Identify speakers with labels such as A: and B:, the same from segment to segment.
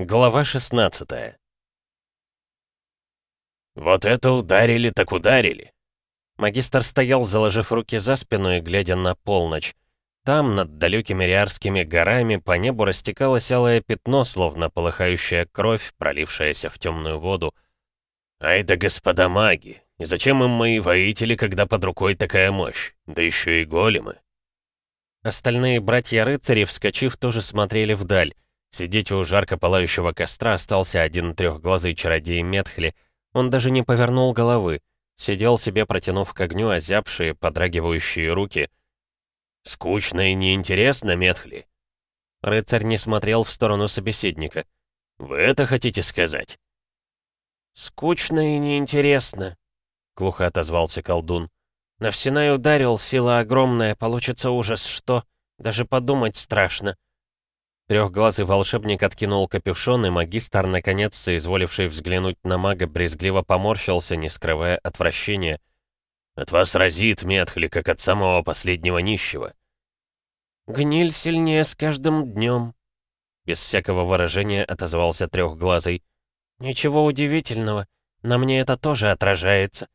A: Глава 16 «Вот это ударили так ударили!» Магистр стоял, заложив руки за спину и глядя на полночь. Там, над далекими Риарскими горами, по небу растекалось алое пятно, словно полыхающая кровь, пролившаяся в темную воду. «Ай да господа маги! И зачем им мои воители, когда под рукой такая мощь? Да еще и големы!» Остальные братья-рыцари, вскочив, тоже смотрели вдаль. Сидеть у жарко пылающего костра остался один трехглазый чародей Метхли. Он даже не повернул головы. Сидел себе, протянув к огню озябшие, подрагивающие руки. «Скучно и неинтересно, Метхли?» Рыцарь не смотрел в сторону собеседника. «Вы это хотите сказать?» «Скучно и неинтересно», — глухо отозвался колдун. «На Всенай ударил, сила огромная, получится ужас, что? Даже подумать страшно». Трехглазый волшебник откинул капюшон, и магистр, наконец, соизволивший взглянуть на мага, брезгливо поморщился, не скрывая отвращения. «От вас разит, Метхли, как от самого последнего нищего». «Гниль сильнее с каждым днем», — без всякого выражения отозвался трехглазый. «Ничего удивительного, на мне это тоже отражается».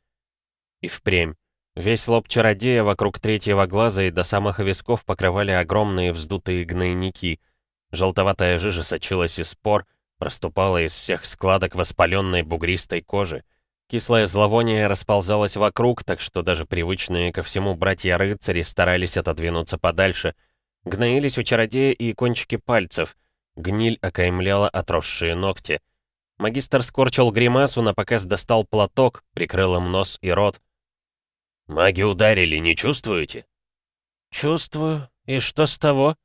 A: И впрямь. Весь лоб чародея вокруг третьего глаза и до самых висков покрывали огромные вздутые гнойники — Желтоватая жижа сочилась из спор, проступала из всех складок воспаленной бугристой кожи. Кислое зловоние расползалось вокруг, так что даже привычные ко всему братья-рыцари старались отодвинуться подальше. Гноились у чародея и кончики пальцев. Гниль окаймляла отросшие ногти. Магистр скорчил гримасу, на показ достал платок, прикрыл им нос и рот. «Маги ударили, не чувствуете?» «Чувствую. И что с того?»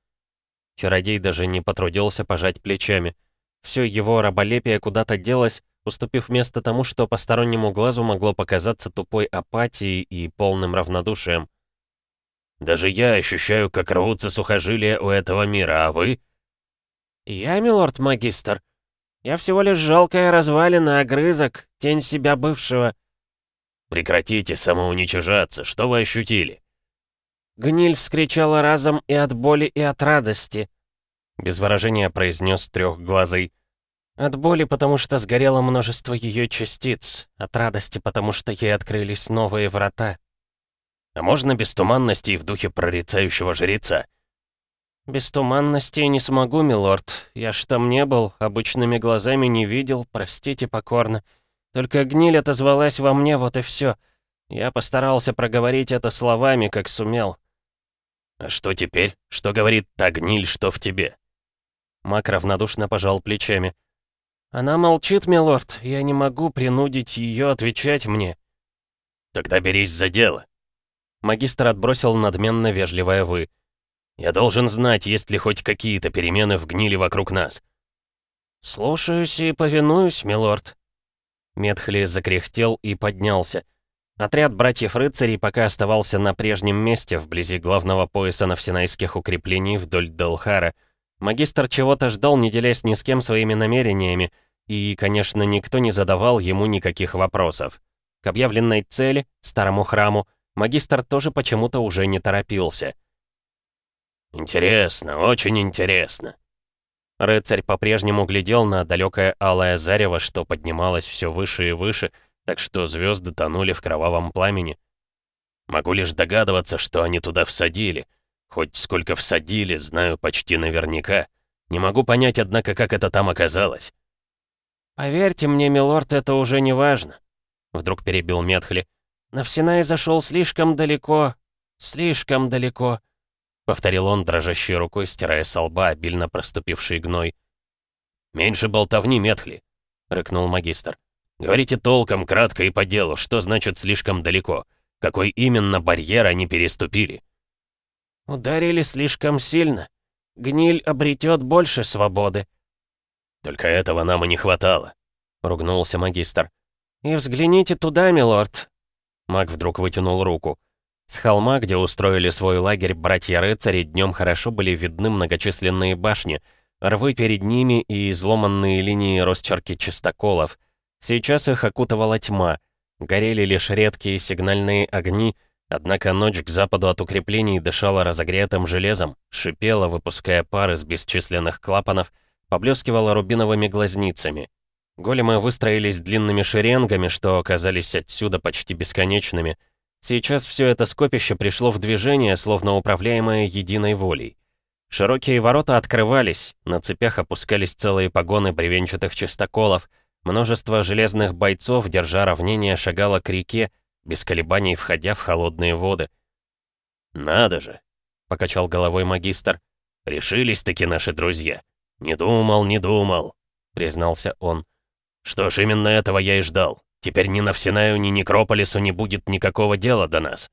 A: Чародей даже не потрудился пожать плечами. Все его раболепие куда-то делось, уступив место тому, что постороннему глазу могло показаться тупой апатией и полным равнодушием. «Даже я ощущаю, как рвутся сухожилия у этого мира, а вы?» «Я, милорд-магистр. Я всего лишь жалкая развалина, огрызок, тень себя бывшего». «Прекратите самоуничижаться, что вы ощутили?»
B: Гниль вскричала разом и от боли, и от радости. Без выражения произнес трехглазый. От боли, потому что сгорело множество ее частиц. От радости, потому что ей открылись новые врата.
A: А можно без туманности и в духе прорицающего жреца?
B: Без туманности не смогу, милорд. Я ж там не был, обычными глазами не видел, простите покорно. Только гниль отозвалась во мне, вот и все. Я постарался проговорить это словами, как сумел.
A: «А что теперь? Что говорит та гниль, что в тебе?»
B: Мак равнодушно пожал плечами. «Она молчит, милорд. Я не могу принудить ее отвечать мне».
A: «Тогда берись за дело».
B: Магистр отбросил надменно вежливое «вы».
A: «Я должен знать, есть ли хоть какие-то перемены в гнили вокруг нас».
B: «Слушаюсь и повинуюсь, милорд».
A: Медхли закряхтел и поднялся.
B: Отряд братьев-рыцарей пока оставался на прежнем месте, вблизи главного пояса навсенайских укреплений вдоль Делхара. Магистр чего-то ждал, не делясь ни с кем своими намерениями, и, конечно, никто не задавал ему никаких вопросов. К объявленной цели, старому храму, магистр тоже почему-то уже не торопился.
A: «Интересно, очень интересно».
B: Рыцарь по-прежнему глядел на далекое алое зарево, что поднималось все выше и выше, так что звезды тонули в кровавом пламени.
A: Могу лишь догадываться, что они туда всадили. Хоть сколько всадили, знаю почти наверняка. Не могу понять, однако, как это там оказалось.
B: «Поверьте мне, милорд, это уже не важно», — вдруг перебил Метхли. «Навсинай зашел слишком далеко, слишком далеко», — повторил он, дрожащей рукой, стирая с лба обильно проступивший гной.
A: «Меньше болтовни, Метхли», — рыкнул магистр. Говорите толком, кратко и по делу, что значит слишком далеко? Какой именно барьер они переступили?
B: Ударили слишком сильно. Гниль обретет больше свободы.
A: Только этого нам и не хватало, ругнулся магистр.
B: И взгляните туда, милорд.
A: Маг вдруг вытянул руку. С холма, где устроили свой лагерь братья-рыцари, днем хорошо были видны многочисленные башни, рвы перед ними и изломанные линии росчерки чистоколов — Сейчас их окутывала тьма. Горели лишь редкие сигнальные огни, однако ночь к западу от укреплений дышала разогретым железом, шипела, выпуская пар из бесчисленных клапанов,
B: поблескивала рубиновыми глазницами. Големы выстроились длинными шеренгами, что оказались отсюда почти бесконечными. Сейчас все это скопище пришло в движение, словно управляемое единой волей. Широкие ворота открывались, на цепях опускались целые погоны бревенчатых чистоколов, множество железных бойцов, держа равнение, шагало к реке, без колебаний входя в холодные воды.
A: «Надо же!» — покачал головой магистр. «Решились-таки наши друзья. Не думал, не думал», — признался он. «Что ж, именно этого я и ждал. Теперь ни на Всенаю, ни Некрополису не будет никакого дела до нас».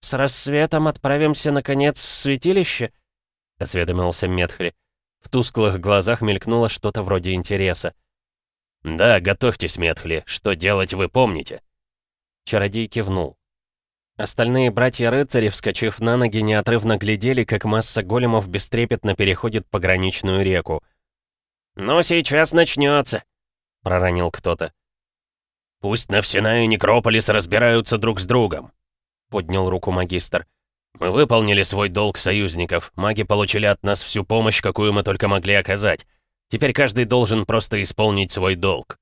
B: «С рассветом отправимся, наконец, в святилище?» — осведомился Метхли. В тусклых глазах мелькнуло что-то вроде интереса.
A: «Да, готовьтесь, Метхли. Что делать, вы помните?»
B: Чародей кивнул. Остальные братья-рыцари, вскочив на ноги, неотрывно глядели, как масса големов бестрепетно переходит пограничную реку.
A: «Ну, сейчас начнется», — проронил кто-то. «Пусть Навсина и Некрополис разбираются друг с другом», — поднял руку магистр. «Мы выполнили свой долг союзников. Маги получили от нас всю помощь, какую мы только могли оказать. Теперь каждый должен просто исполнить свой долг».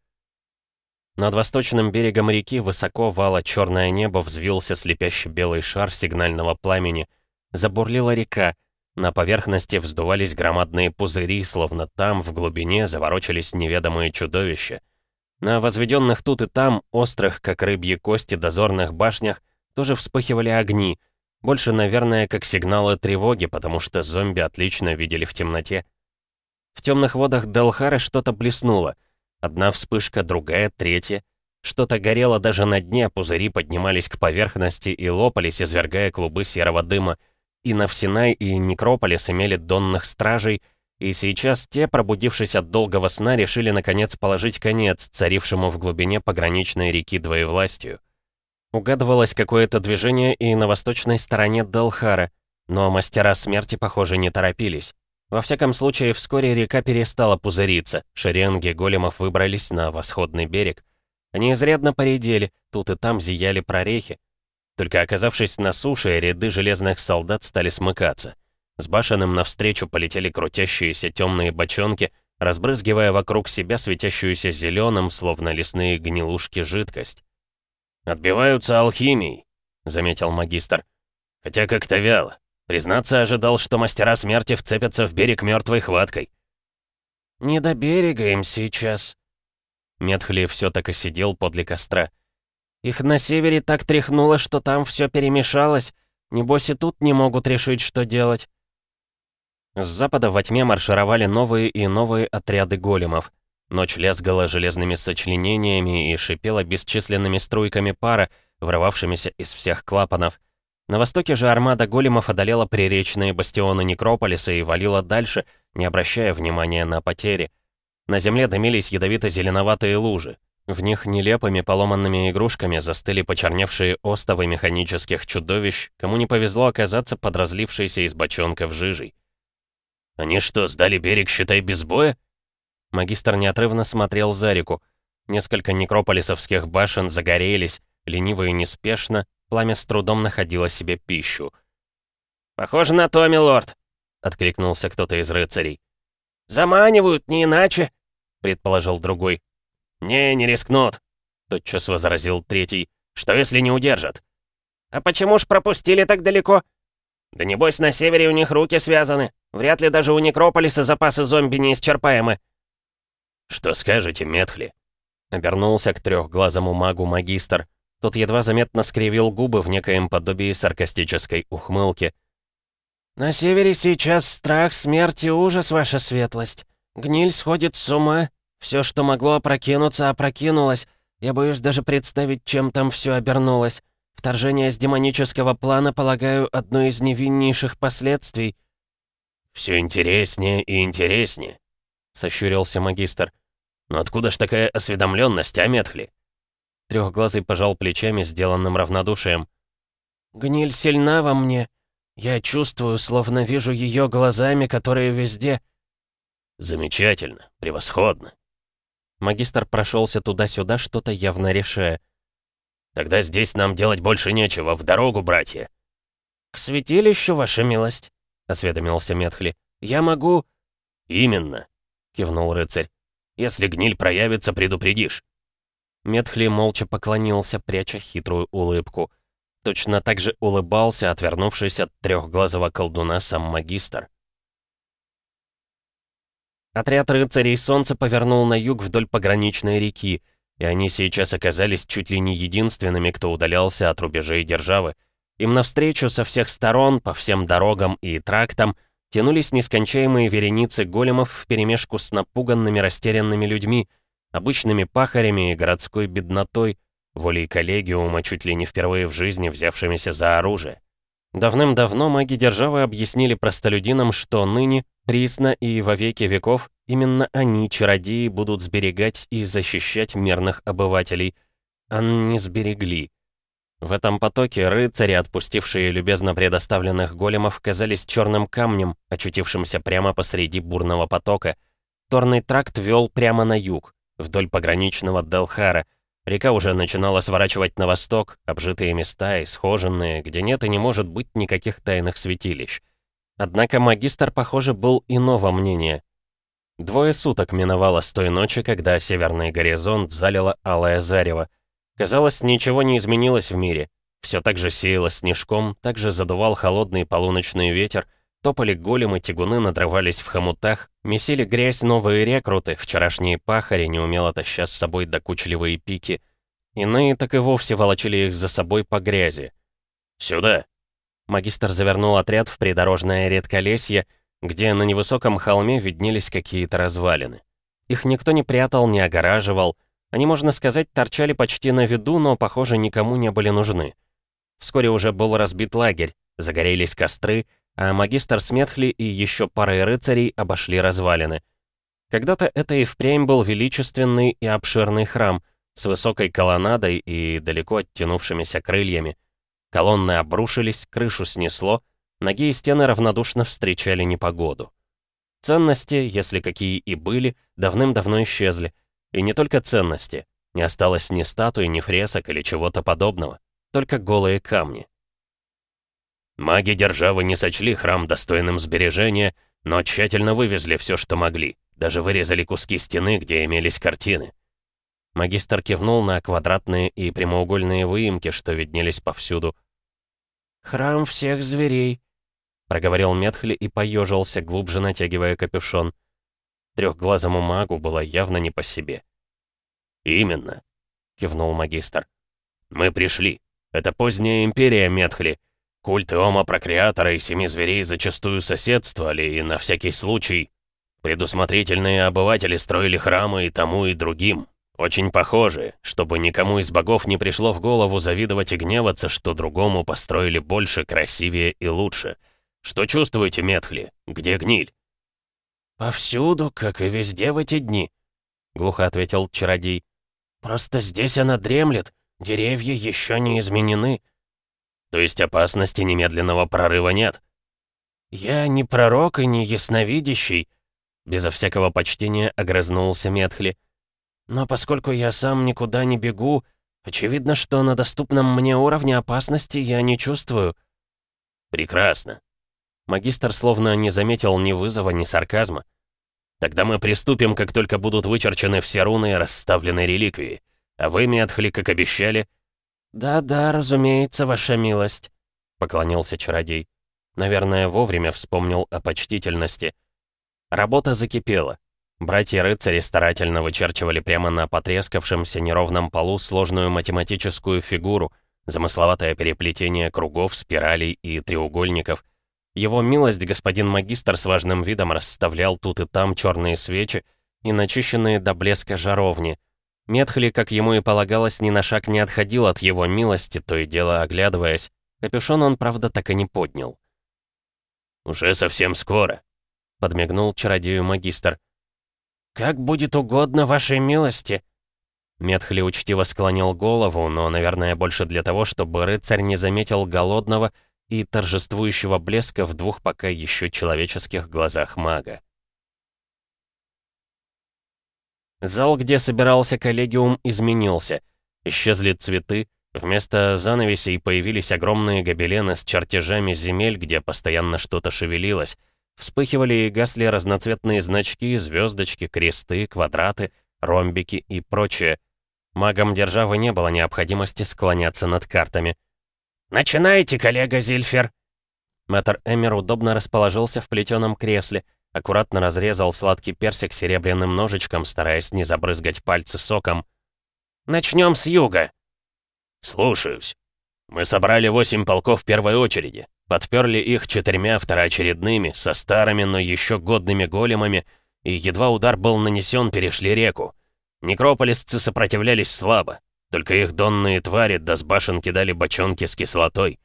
B: Над восточным берегом реки высоко вало черное небо взвился слепящий белый шар сигнального пламени. Забурлила река. На поверхности вздувались громадные пузыри, словно там, в глубине, заворочились неведомые чудовища. На возведенных тут и там, острых, как рыбьи кости, дозорных башнях, тоже вспыхивали огни. Больше, наверное, как сигналы тревоги, потому что зомби отлично видели в темноте. В темных водах Делхара что-то блеснуло — Одна вспышка, другая, третья. Что-то горело даже на дне, пузыри поднимались к поверхности и лопались, извергая клубы серого дыма. И Навсинай, и Некрополис имели донных стражей, и сейчас те, пробудившись от долгого сна, решили наконец положить конец царившему в глубине пограничной реки двоевластию. Угадывалось какое-то движение и на восточной стороне Далхара, но мастера смерти, похоже, не торопились. Во всяком случае, вскоре река перестала пузыриться, шеренги големов выбрались на восходный берег. Они изрядно поредели, тут и там зияли прорехи. Только оказавшись на суше, ряды железных солдат стали смыкаться. С башенным навстречу полетели крутящиеся темные бочонки, разбрызгивая вокруг себя светящуюся зеленым, словно лесные гнилушки, жидкость.
A: «Отбиваются алхимией», — заметил магистр. «Хотя как-то вяло. Признаться, ожидал, что мастера смерти вцепятся в берег мертвой хваткой.
B: «Не до берега им сейчас». Метхли все так и сидел подле костра. «Их на севере так тряхнуло, что там все перемешалось. Небось и тут не могут решить, что делать». С запада во тьме маршировали новые и новые отряды големов. Ночь лязгала железными сочленениями и шипела бесчисленными струйками пара, врывавшимися из всех клапанов — на востоке же армада големов одолела приречные бастионы Некрополиса и валила дальше, не обращая внимания на потери. На земле дымились ядовито-зеленоватые лужи. В них нелепыми поломанными игрушками застыли почерневшие остовы механических чудовищ, кому не повезло оказаться под разлившейся из бочонков жижей.
A: «Они что, сдали берег, считай, без боя?»
B: Магистр неотрывно смотрел за реку. Несколько некрополисовских башен загорелись, лениво и неспешно, Пламя с трудом находило себе пищу.
A: «Похоже на то, милорд», — откликнулся кто-то из рыцарей.
B: «Заманивают, не иначе», — предположил другой.
A: «Не, не рискнут», — тотчас возразил третий. «Что, если не удержат?»
B: «А почему ж пропустили так далеко?»
A: «Да небось, на севере у них руки связаны. Вряд ли даже у Некрополиса запасы зомби неисчерпаемы». «Что скажете, Метхли?»
B: Обернулся к трехглазому магу магистр. Тот едва заметно скривил губы в некоем подобии саркастической ухмылки. «На севере сейчас страх, смерть и ужас, ваша светлость. Гниль сходит с ума. Все, что могло опрокинуться, опрокинулось. Я боюсь даже представить, чем там все обернулось. Вторжение с демонического плана, полагаю, одно из невиннейших последствий».
A: «Все интереснее и интереснее», — сощурился магистр. «Но откуда ж такая осведомленность, а, Метхли?»
B: Трехглазый пожал плечами, сделанным равнодушием. «Гниль сильна во мне. Я чувствую, словно вижу ее глазами, которые везде».
A: «Замечательно, превосходно».
B: Магистр прошелся туда-сюда, что-то явно решая.
A: «Тогда здесь нам делать больше нечего, в дорогу, братья».
B: «К святилищу, ваша милость», — осведомился Метхли. «Я могу...»
A: «Именно», — кивнул рыцарь. «Если гниль проявится, предупредишь».
B: Метхли молча поклонился, пряча хитрую улыбку. Точно так же улыбался, отвернувшись от трехглазого колдуна сам магистр. Отряд рыцарей солнца повернул на юг вдоль пограничной реки, и они сейчас оказались чуть ли не единственными, кто удалялся от рубежей державы. Им навстречу со всех сторон, по всем дорогам и трактам, тянулись нескончаемые вереницы големов вперемешку с напуганными растерянными людьми, обычными пахарями и городской беднотой, волей коллегиума чуть ли не впервые в жизни взявшимися за оружие. Давным-давно маги державы объяснили простолюдинам, что ныне, присно и во веки веков именно они, чародеи, будут сберегать и защищать мирных обывателей. А не сберегли. В этом потоке рыцари, отпустившие любезно предоставленных големов, казались черным камнем, очутившимся прямо посреди бурного потока. Торный тракт вел прямо на юг, вдоль пограничного Делхара, Река уже начинала сворачивать на восток, обжитые места, исхоженные, где нет и не может быть никаких тайных святилищ. Однако магистр, похоже, был иного мнения. Двое суток миновало с той ночи, когда северный горизонт залило алое зарево. Казалось, ничего не изменилось в мире. Все так же сеяло снежком, так же задувал холодный полуночный ветер, топали големы, тягуны надрывались в хомутах, Месили грязь новые рекруты, вчерашние пахари, неумело таща с собой докучливые пики. Иные так и вовсе волочили их за собой по грязи. «Сюда!» Магистр завернул отряд в придорожное редколесье, где на невысоком холме виднелись какие-то развалины. Их никто не прятал, не огораживал. Они, можно сказать, торчали почти на виду, но, похоже, никому не были нужны. Вскоре уже был разбит лагерь, загорелись костры, а магистр Сметхли и еще парой рыцарей обошли развалины. Когда-то это и впрямь был величественный и обширный храм с высокой колоннадой и далеко оттянувшимися крыльями. Колонны обрушились, крышу снесло, ноги и стены равнодушно встречали непогоду. Ценности, если какие и были, давным-давно исчезли. И не только ценности. Не осталось ни статуи, ни фресок или чего-то подобного. Только голые камни. Маги державы не сочли храм достойным сбережения, но тщательно вывезли все, что могли. Даже вырезали куски стены, где имелись картины. Магистр кивнул на квадратные и прямоугольные выемки, что виднелись повсюду. «Храм всех зверей», — проговорил Метхли и поежился, глубже натягивая капюшон. Трехглазому магу было явно не по себе. «Именно», — кивнул магистр. «Мы пришли. Это поздняя империя Метхли. Культы Ома-Прокреатора и Семи Зверей зачастую соседствовали, и на всякий случай предусмотрительные обыватели строили храмы и тому, и другим. Очень похожи, чтобы никому из богов не пришло в голову завидовать и гневаться, что другому построили больше, красивее и лучше. Что чувствуете, Метхли? Где гниль? «Повсюду, как и везде в эти дни», — глухо ответил чародей. «Просто здесь она дремлет, деревья еще не изменены». То есть опасности немедленного прорыва нет? Я не пророк и не ясновидящий, безо всякого почтения огрызнулся Метхли. Но поскольку я сам никуда не бегу, очевидно, что на доступном мне уровне опасности я не чувствую. Прекрасно. Магистр словно не заметил ни вызова, ни сарказма. Тогда мы приступим, как только будут вычерчены все руны и расставлены реликвии. А вы, Метхли, как обещали, «Да-да, разумеется, ваша милость», — поклонился чародей. Наверное, вовремя вспомнил о почтительности. Работа закипела. Братья-рыцари старательно вычерчивали прямо на потрескавшемся неровном полу сложную математическую фигуру, замысловатое переплетение кругов, спиралей и треугольников. Его милость господин магистр с важным видом расставлял тут и там черные свечи и начищенные до блеска жаровни — Метхли, как ему и полагалось, ни на шаг не отходил от его милости, то и дело оглядываясь. Капюшон он, правда, так и не поднял. «Уже совсем скоро», — подмигнул чародею магистр. «Как будет угодно вашей милости», Метхли учтиво склонил голову, но, наверное, больше для того, чтобы рыцарь не заметил голодного и торжествующего блеска в двух пока еще человеческих глазах мага. Зал, где собирался коллегиум, изменился. Исчезли цветы, вместо занавесей появились огромные гобелены с чертежами земель, где постоянно что-то шевелилось.
A: Вспыхивали и гасли разноцветные значки, звездочки, кресты, квадраты, ромбики и прочее. Магам державы не было необходимости склоняться над картами.
B: «Начинайте, коллега Зильфер!»
A: Мэтр Эмер удобно расположился в плетеном кресле, аккуратно разрезал сладкий персик серебряным ножичком, стараясь не забрызгать пальцы соком.
B: «Начнем с юга!»
C: «Слушаюсь. Мы собрали восемь полков первой очереди, подперли их четырьмя второочередными, со старыми, но еще годными големами, и едва удар был нанесен, перешли реку. Некрополисцы сопротивлялись слабо, только их донные твари да с башен кидали бочонки с кислотой.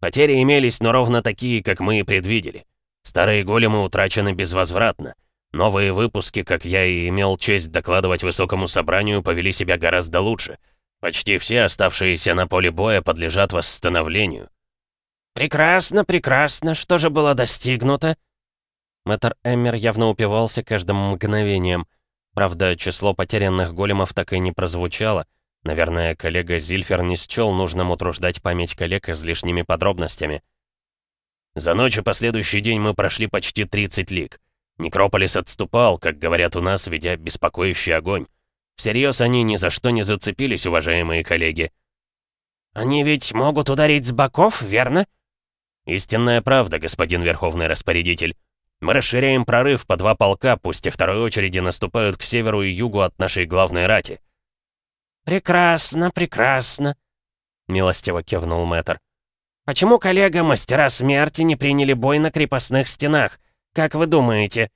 C: Потери имелись, но ровно такие, как мы и предвидели. Старые големы утрачены безвозвратно. Новые выпуски, как я и имел честь докладывать высокому собранию, повели себя гораздо лучше. Почти все оставшиеся на поле боя подлежат восстановлению.
B: «Прекрасно, прекрасно. Что же было достигнуто?»
A: Мэтр Эммер явно упивался каждым мгновением. Правда, число потерянных големов так и не прозвучало — Наверное, коллега Зильфер не счел нужным утруждать память коллег излишними подробностями.
C: За ночь и последующий день мы прошли почти 30 лиг. Некрополис отступал, как говорят у нас, ведя беспокоящий огонь. Всерьез они ни за что не зацепились, уважаемые коллеги.
B: «Они ведь могут ударить с боков, верно?»
C: «Истинная правда, господин Верховный Распорядитель. Мы расширяем прорыв по два полка, пусть и второй очереди наступают к северу и югу от нашей главной рати.
B: «Прекрасно, прекрасно», — милостиво кивнул мэтр. «Почему коллега мастера смерти не приняли бой на крепостных стенах? Как вы думаете?»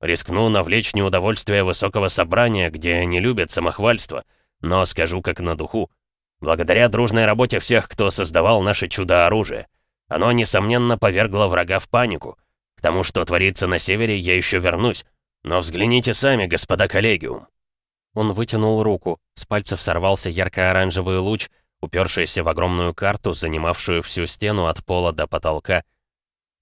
C: Рискну навлечь неудовольствие высокого собрания, где не любят самохвальство, но скажу как на духу. Благодаря дружной работе всех, кто создавал наше чудо-оружие, оно, несомненно, повергло врага в панику. К тому, что творится на севере, я еще вернусь. Но взгляните сами, господа коллегиум.
A: Он вытянул руку, с пальцев сорвался ярко-оранжевый луч, упершийся в огромную карту, занимавшую всю стену от пола до потолка.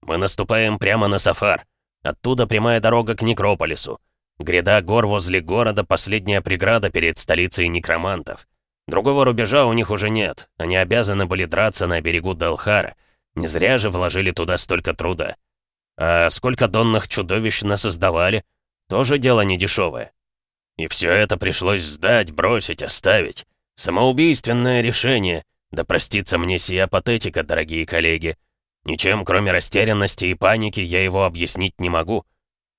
C: «Мы наступаем прямо на Сафар. Оттуда прямая дорога к Некрополису. Гряда гор возле города — последняя преграда перед столицей некромантов. Другого рубежа у них уже нет. Они обязаны были драться на берегу Делхара. Не зря же вложили туда столько труда. А сколько донных чудовищ насоздавали? Тоже дело недешевое. И все это пришлось сдать, бросить, оставить. Самоубийственное решение. Да простится мне сия патетика, дорогие коллеги. Ничем, кроме растерянности и паники, я его объяснить не могу.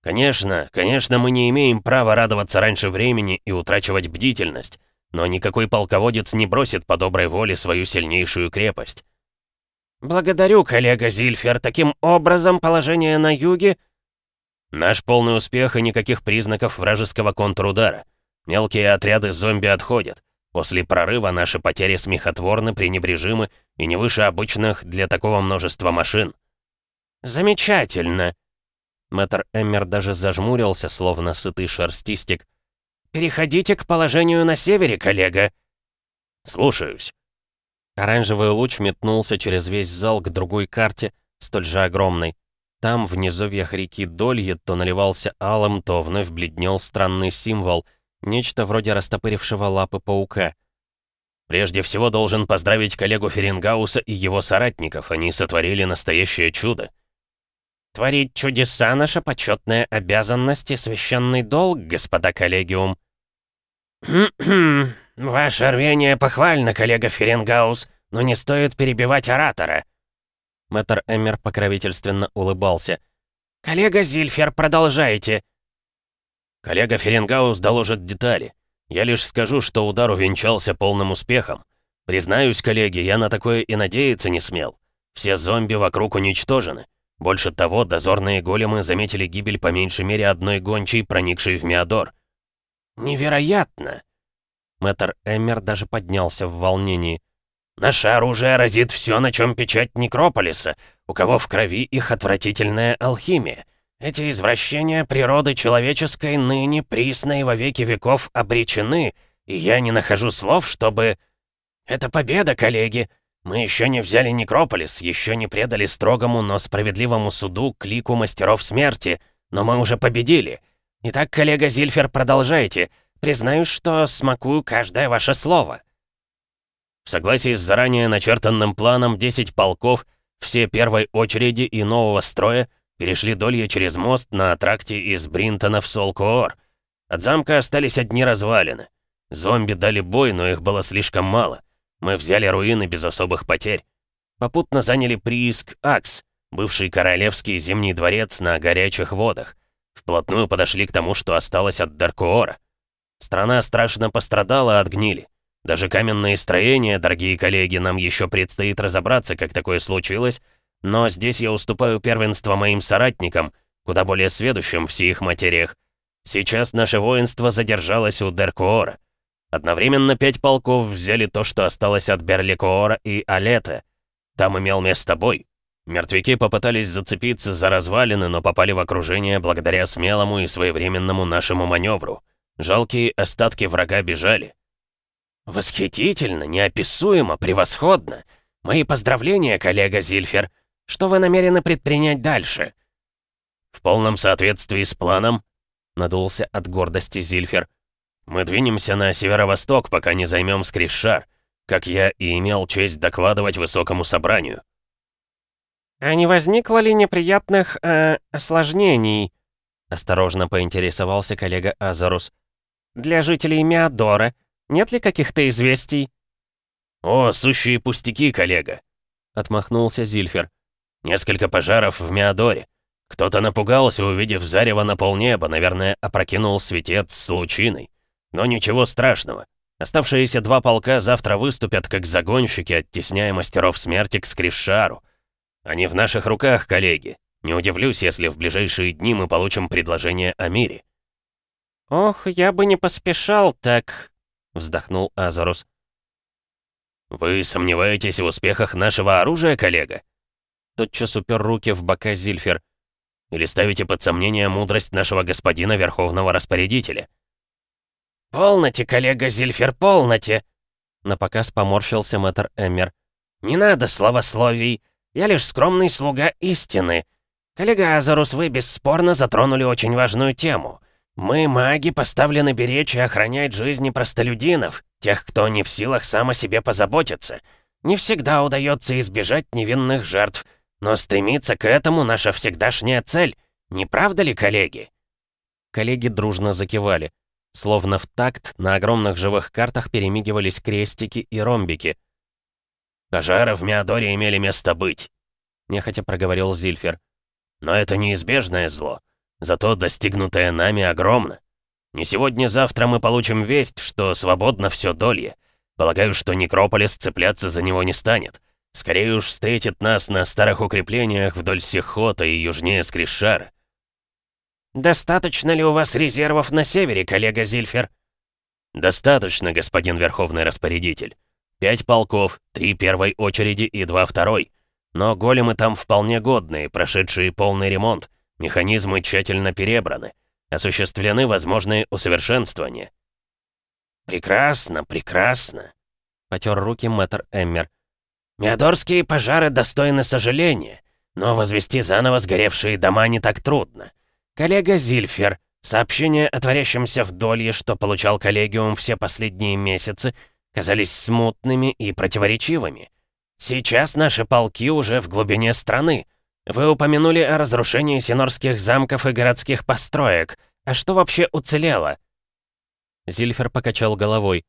C: Конечно, конечно, мы не имеем права радоваться раньше времени и утрачивать бдительность, но никакой полководец не бросит по доброй воле свою сильнейшую крепость.
B: «Благодарю, коллега Зильфер. Таким образом, положение на юге
C: Наш полный успех и никаких признаков вражеского контрудара. Мелкие отряды зомби отходят. После прорыва наши потери смехотворны, пренебрежимы и не выше обычных для такого множества машин.
B: Замечательно.
A: Мэтр Эммер даже зажмурился, словно сытый шерстистик.
B: «Переходите к положению на севере, коллега!»
C: «Слушаюсь».
A: Оранжевый луч метнулся через весь зал к другой карте, столь же огромной. Там, в низовьях реки Долье, то наливался алым, то вновь бледнел странный символ, нечто вроде растопырившего лапы паука.
C: «Прежде всего должен поздравить коллегу Ферингауса и его соратников, они сотворили настоящее чудо».
B: «Творить чудеса — наша почетная обязанность и священный долг, господа коллегиум». «Хм-хм, ваше рвение похвально, коллега Ференгаус, но не стоит перебивать оратора»,
A: Мэтр Эммер покровительственно улыбался.
B: «Коллега Зильфер, продолжайте!»
C: «Коллега Ференгаус доложит детали. Я лишь скажу, что удар увенчался полным успехом. Признаюсь, коллеги, я на такое и надеяться не смел. Все зомби вокруг уничтожены. Больше того, дозорные големы заметили гибель по меньшей мере одной гончей, проникшей в Миадор.
B: «Невероятно!»
A: Мэтр Эммер даже поднялся в волнении.
B: Наше оружие разит все, на чем печать Некрополиса, у кого в крови их отвратительная алхимия. Эти извращения природы человеческой ныне, присно и во веки веков обречены, и я не нахожу слов, чтобы... Это победа, коллеги! Мы еще не взяли Некрополис, еще не предали строгому, но справедливому суду клику мастеров смерти, но мы уже победили. Итак, коллега Зильфер, продолжайте. Признаюсь, что смакую каждое ваше слово.
C: В согласии с заранее начертанным планом 10 полков, все первой очереди и нового строя, Перешли Долье через мост на тракте из Бринтона в Солкоор. От замка остались одни развалины. Зомби дали бой, но их было слишком мало. Мы взяли руины без особых потерь. Попутно заняли прииск Акс, бывший королевский зимний дворец на горячих водах. Вплотную подошли к тому, что осталось от Даркуора. Страна страшно пострадала от гнили. Даже каменные строения, дорогие коллеги, нам еще предстоит разобраться, как такое случилось, но здесь я уступаю первенство моим соратникам, куда более сведущим в сих материях. Сейчас наше воинство задержалось у Деркуора. Одновременно пять полков взяли то, что осталось от Берликоора и Алета. Там имел место бой. Мертвяки попытались зацепиться за развалины, но попали в окружение благодаря смелому и своевременному нашему маневру. Жалкие остатки врага бежали. «Восхитительно, неописуемо, превосходно! Мои поздравления, коллега Зильфер! Что вы намерены предпринять дальше?» «В полном соответствии с планом», — надулся от гордости Зильфер, — мы двинемся на северо-восток, пока не займем Скришар, как я и имел честь докладывать высокому собранию».
B: «А не возникло ли неприятных, э, осложнений?» — осторожно поинтересовался коллега Азарус. «Для жителей Миадора нет ли каких-то известий?»
C: «О, сущие пустяки, коллега!» — отмахнулся Зильфер. «Несколько пожаров в Миадоре. Кто-то напугался, увидев зарево на полнеба, наверное, опрокинул светец с лучиной. Но ничего страшного. Оставшиеся два полка завтра выступят как загонщики, оттесняя мастеров смерти к Скришару. Они в наших руках, коллеги. Не удивлюсь, если в ближайшие дни мы получим предложение о мире».
B: «Ох, я бы не поспешал так», — вздохнул Азарус.
C: «Вы сомневаетесь в успехах нашего оружия, коллега?»
B: Тотчас упер руки в бока Зильфер.
C: «Или ставите под сомнение мудрость нашего господина Верховного Распорядителя?»
B: «Полноте, коллега Зильфер, полноте!» Напоказ поморщился мэтр Эммер. «Не надо словословий. Я лишь скромный слуга истины. Коллега Азарус, вы бесспорно затронули очень важную тему. Мы, маги, поставлены беречь и охранять жизни простолюдинов, тех, кто не в силах сам о себе позаботиться. Не всегда удается избежать невинных жертв, но стремиться к этому наша всегдашняя цель. Не правда ли, коллеги?» Коллеги дружно закивали. Словно в такт на огромных живых картах перемигивались крестики и ромбики.
C: «Пожары в Миадоре имели место быть», —
B: нехотя проговорил Зильфер.
C: «Но это неизбежное зло. Зато достигнутое нами огромно. Не сегодня-завтра мы получим весть, что свободно все долье. Полагаю, что Некрополис цепляться за него не станет. Скорее уж встретит нас на старых укреплениях вдоль Сихота и южнее Скришара.
B: «Достаточно ли у вас резервов на севере, коллега Зильфер?»
C: «Достаточно, господин Верховный Распорядитель. Пять полков, три первой очереди и два второй. Но големы там вполне годные, прошедшие полный ремонт. Механизмы тщательно перебраны. Осуществлены возможные усовершенствования».
B: «Прекрасно, прекрасно», — потер руки мэтр Эммер. «Миадорские пожары достойны сожаления, но возвести заново сгоревшие дома не так трудно. «Коллега Зильфер, сообщения о творящемся в Долье, что получал коллегиум все последние месяцы, казались смутными и противоречивыми. Сейчас наши полки уже в глубине страны. Вы упомянули о разрушении синорских замков и городских построек. А что вообще уцелело?» Зильфер покачал головой.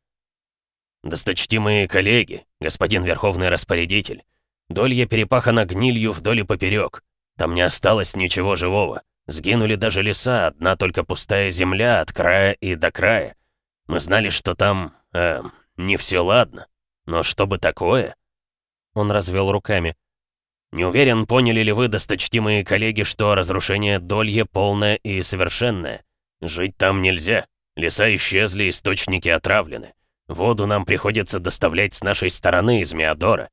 C: «Досточтимые коллеги, господин Верховный Распорядитель, Долье перепахано гнилью вдоль и поперек. Там не осталось ничего живого. Сгинули даже леса, одна только пустая земля от края и до края. Мы знали, что там, э, не все ладно. Но что бы такое?
B: Он развел руками.
C: Не уверен, поняли ли вы, досточтимые коллеги, что разрушение Долье полное и совершенное. Жить там нельзя. Леса исчезли, источники отравлены. Воду нам приходится доставлять с нашей стороны из Миадора.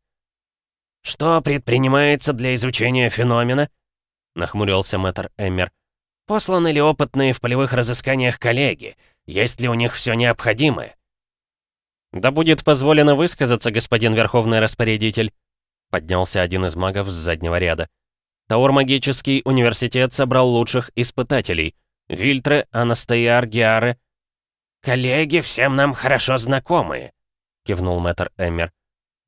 B: «Что предпринимается для изучения феномена?» — нахмурился мэтр Эммер. «Посланы ли опытные в полевых разысканиях коллеги? Есть ли у них все необходимое?» «Да будет позволено высказаться, господин Верховный Распорядитель», — поднялся один из магов с заднего ряда. «Таур Магический университет собрал лучших испытателей. Вильтры, Анастеяр, Геары...» «Коллеги всем нам хорошо знакомые», — кивнул мэтр Эммер.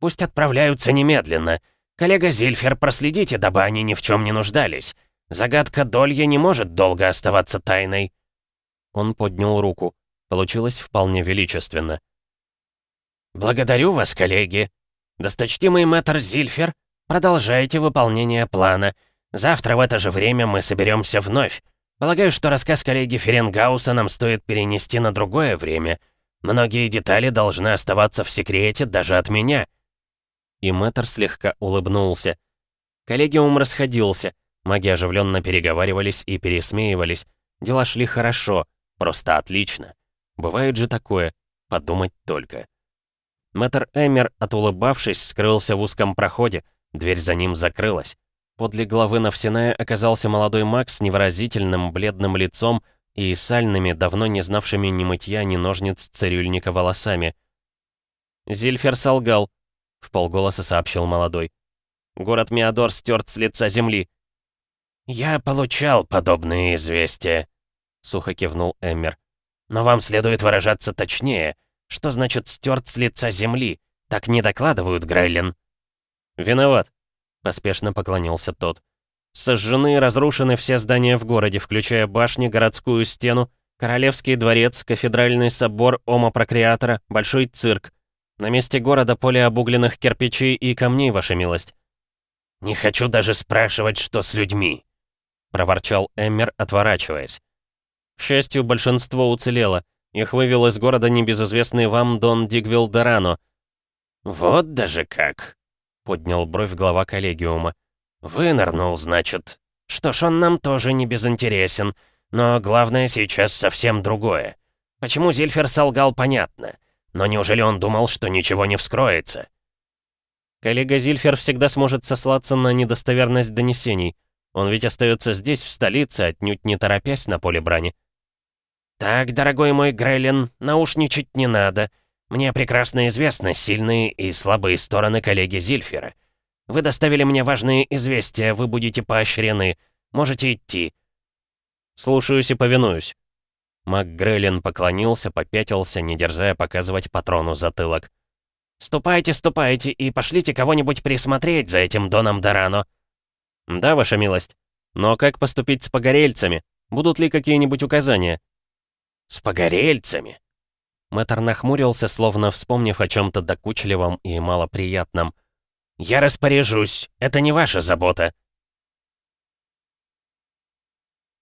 B: «Пусть отправляются немедленно. «Коллега Зильфер, проследите, дабы они ни в чем не нуждались.
C: Загадка Долья не может долго оставаться тайной».
B: Он поднял руку. Получилось вполне величественно.
C: «Благодарю вас, коллеги. Досточтимый мэтр Зильфер, продолжайте выполнение плана. Завтра в это же время мы соберемся вновь. Полагаю, что рассказ коллеги Ференгауса нам стоит перенести на другое время. Многие детали должны оставаться в секрете даже от меня».
B: И мэтр слегка улыбнулся. Коллегиум расходился. Маги оживленно переговаривались и пересмеивались. Дела шли хорошо, просто отлично. Бывает же такое, подумать только. Мэтр Эмер, отулыбавшись, скрылся в узком проходе, дверь за ним закрылась. Подле главы Навсиная оказался молодой маг с невыразительным бледным лицом и сальными, давно не знавшими ни мытья, ни ножниц цирюльника волосами. «Зильфер солгал», — в полголоса сообщил молодой. «Город Миадор стерт с лица земли».
C: «Я получал подобные известия», — сухо кивнул Эммер. «Но вам следует выражаться точнее. Что значит стерт с лица земли? Так не докладывают, Грейлин».
B: «Виноват», — поспешно поклонился тот. «Сожжены и разрушены все здания в городе, включая башни, городскую стену, Королевский дворец, кафедральный собор Ома Прокреатора, Большой цирк. На месте города поле обугленных кирпичей и камней, ваша милость».
C: «Не хочу даже спрашивать, что с людьми», — проворчал Эммер, отворачиваясь.
B: К счастью, большинство уцелело. Их вывел из города небезызвестный вам Дон Дигвилл Дорано.
C: «Вот даже как!» — поднял бровь глава коллегиума. «Вынырнул, значит. Что ж, он нам тоже не безинтересен. Но главное сейчас совсем другое. Почему Зильфер солгал, понятно. Но неужели он думал, что ничего не вскроется?»
B: Коллега Зильфер всегда сможет сослаться на недостоверность донесений. Он ведь остается здесь, в столице, отнюдь не торопясь на поле брани.
C: «Так, дорогой мой Грейлин, наушничать не надо. Мне прекрасно известны сильные и слабые стороны коллеги Зильфера. Вы доставили мне важные известия, вы будете поощрены. Можете идти».
B: «Слушаюсь и повинуюсь». Мак Грейлин поклонился, попятился, не дерзая показывать патрону затылок.
C: «Ступайте, ступайте и пошлите кого-нибудь присмотреть за этим Доном Дорано».
B: «Да, ваша милость. Но как поступить с погорельцами? Будут ли какие-нибудь указания?»
C: «С погорельцами?»
B: Мэтр нахмурился, словно вспомнив о чем-то докучливом и малоприятном.
C: «Я распоряжусь. Это не ваша забота».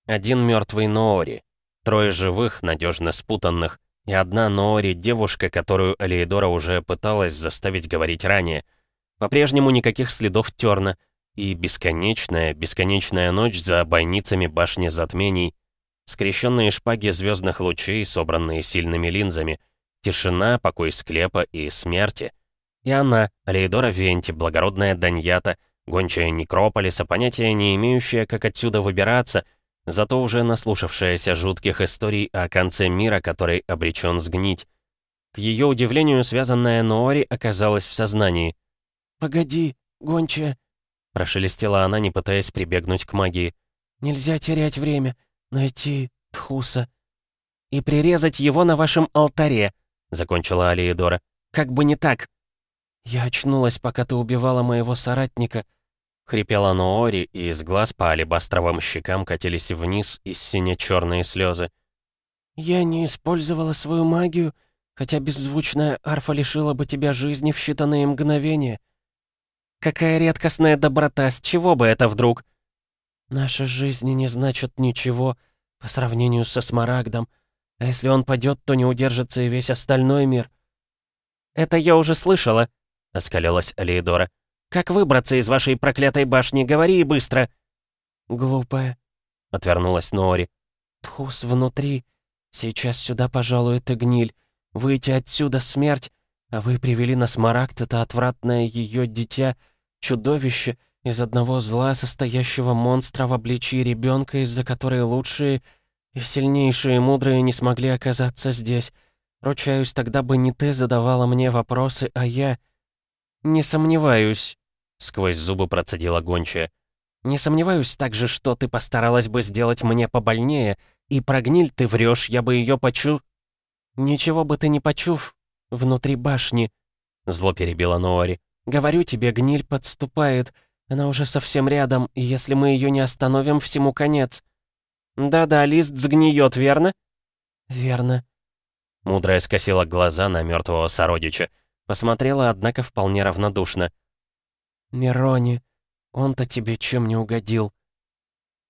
B: Один мертвый Ноори, трое живых, надежно спутанных, и одна Ноори девушка, которую Алиедора уже пыталась заставить говорить ранее. По-прежнему никаких следов терна, и бесконечная, бесконечная ночь за бойницами башни затмений, скрещенные шпаги звездных лучей, собранные сильными линзами, тишина, покой склепа и смерти. И она, Алейдора Венти, благородная Даньята, гончая Некрополиса, понятия не имеющая, как отсюда выбираться, зато уже наслушавшаяся жутких историй о конце мира, который обречен сгнить. К ее удивлению, связанная Ноори оказалась в сознании.
D: «Погоди, гончая», — прошелестела она, не пытаясь прибегнуть к магии. «Нельзя терять время. «Найти Тхуса
B: и прирезать его на вашем алтаре», — закончила Алиедора. «Как бы не так».
D: «Я очнулась, пока ты убивала моего соратника», —
B: хрипела Ноори, и из глаз по алебастровым щекам катились вниз из сине-черные слезы.
D: «Я не использовала свою магию, хотя беззвучная арфа лишила бы тебя жизни в считанные мгновения».
B: «Какая редкостная доброта, с чего бы это вдруг?»
D: Наши жизни не значат ничего по сравнению со Смарагдом. А если он падет, то не удержится и весь остальной мир.
B: «Это я уже слышала», — оскалилась Алиедора. «Как выбраться из вашей проклятой башни? Говори быстро!»
D: «Глупая», — отвернулась Нори. «Тхус внутри. Сейчас сюда пожалует и гниль. Выйти отсюда смерть, а вы привели на Смарагд это отвратное ее дитя, чудовище, из одного зла, состоящего монстра в обличии ребенка, из-за которой лучшие и сильнейшие и мудрые не смогли оказаться здесь. Ручаюсь, тогда бы не ты задавала мне вопросы, а я...
B: «Не сомневаюсь», — сквозь зубы процедила гончая. «Не сомневаюсь также, что ты постаралась бы сделать мне побольнее, и про гниль ты врешь, я бы ее почу...»
D: «Ничего бы ты не почув внутри башни», — зло перебила Ноори. «Говорю тебе, гниль подступает, Она уже совсем рядом, и если мы ее не остановим, всему конец». «Да-да, лист сгниет, верно?» «Верно».
B: Мудрая скосила глаза на мертвого сородича. Посмотрела, однако, вполне равнодушно.
D: «Мирони, он-то тебе чем не угодил?»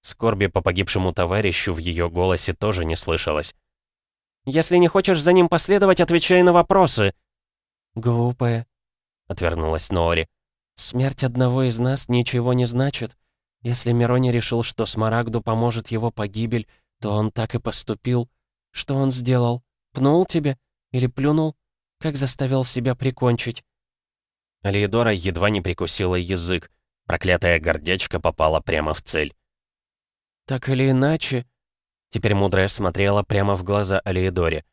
B: Скорби по погибшему товарищу в ее голосе тоже не слышалось.
D: «Если не хочешь за ним последовать, отвечай на вопросы!»
B: «Глупая», — отвернулась Нори.
D: «Смерть одного из нас ничего не значит. Если Мирони решил, что Смарагду поможет его погибель, то он так и поступил. Что он сделал? Пнул тебя? Или плюнул? Как заставил себя прикончить?»
B: Алиедора едва не прикусила язык. Проклятая гордячка попала прямо в цель.
D: «Так или иначе...» Теперь мудрая смотрела прямо в глаза Алиедоре.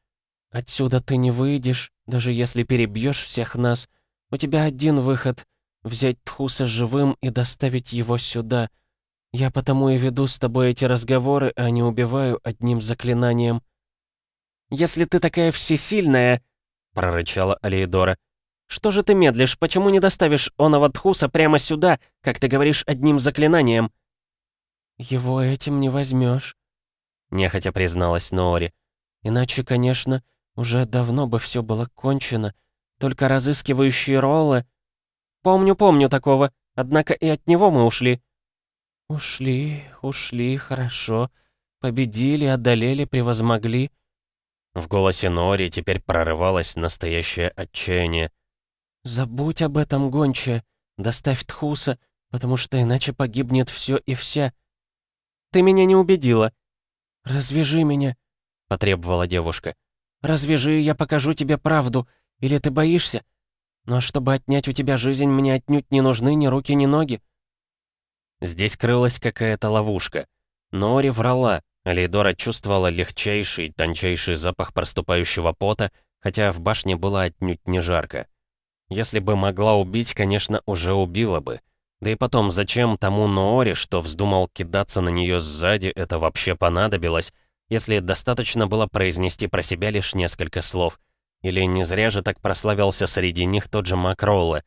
D: «Отсюда ты не выйдешь, даже если перебьешь всех нас. У тебя один выход — взять Тхуса живым и доставить его сюда. Я потому и веду с тобой эти разговоры, а не убиваю одним заклинанием». «Если ты такая всесильная...» — прорычала Алиедора. «Что же ты медлишь? Почему не доставишь оного Тхуса прямо сюда, как ты говоришь, одним заклинанием?» «Его этим не возьмешь, нехотя призналась Ноори. «Иначе, конечно, уже давно бы все было кончено. Только разыскивающие роллы...» «Помню, помню такого, однако и от него мы ушли». «Ушли, ушли, хорошо. Победили, одолели, превозмогли».
B: В голосе Нори теперь прорывалось настоящее отчаяние.
D: «Забудь об этом, гончая. Доставь Тхуса, потому что иначе погибнет все и вся». «Ты меня не убедила». «Развяжи меня», — потребовала девушка. «Развяжи, я покажу тебе правду. Или ты боишься? Но чтобы отнять у тебя жизнь, мне отнюдь не нужны ни руки, ни ноги».
B: Здесь крылась какая-то ловушка. Нори врала, Алейдора чувствовала легчайший, тончайший запах проступающего пота, хотя в башне было отнюдь не жарко. Если бы могла убить, конечно, уже убила бы. Да и потом, зачем тому Ноори, что вздумал кидаться на нее сзади, это вообще понадобилось, если достаточно было произнести про себя лишь несколько слов? Или не зря же так прославился среди них тот же Макролле?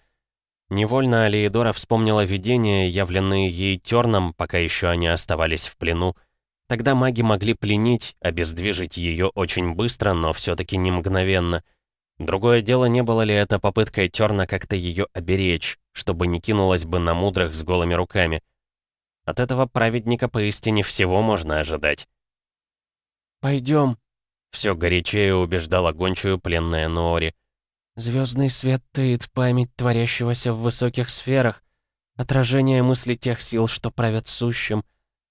B: Невольно Алиедора вспомнила видения, явленные ей терном, пока еще они оставались в плену. Тогда маги могли пленить, обездвижить ее очень быстро, но все-таки не мгновенно — Другое дело, не было ли это попыткой Терна как-то ее оберечь, чтобы не кинулась бы на мудрых с голыми руками. От этого праведника поистине всего можно ожидать.
D: «Пойдем», —
B: все горячее убеждала гончую пленная Ноори.
D: Звездный свет таит память творящегося в высоких сферах, отражение мысли тех сил, что правят сущим.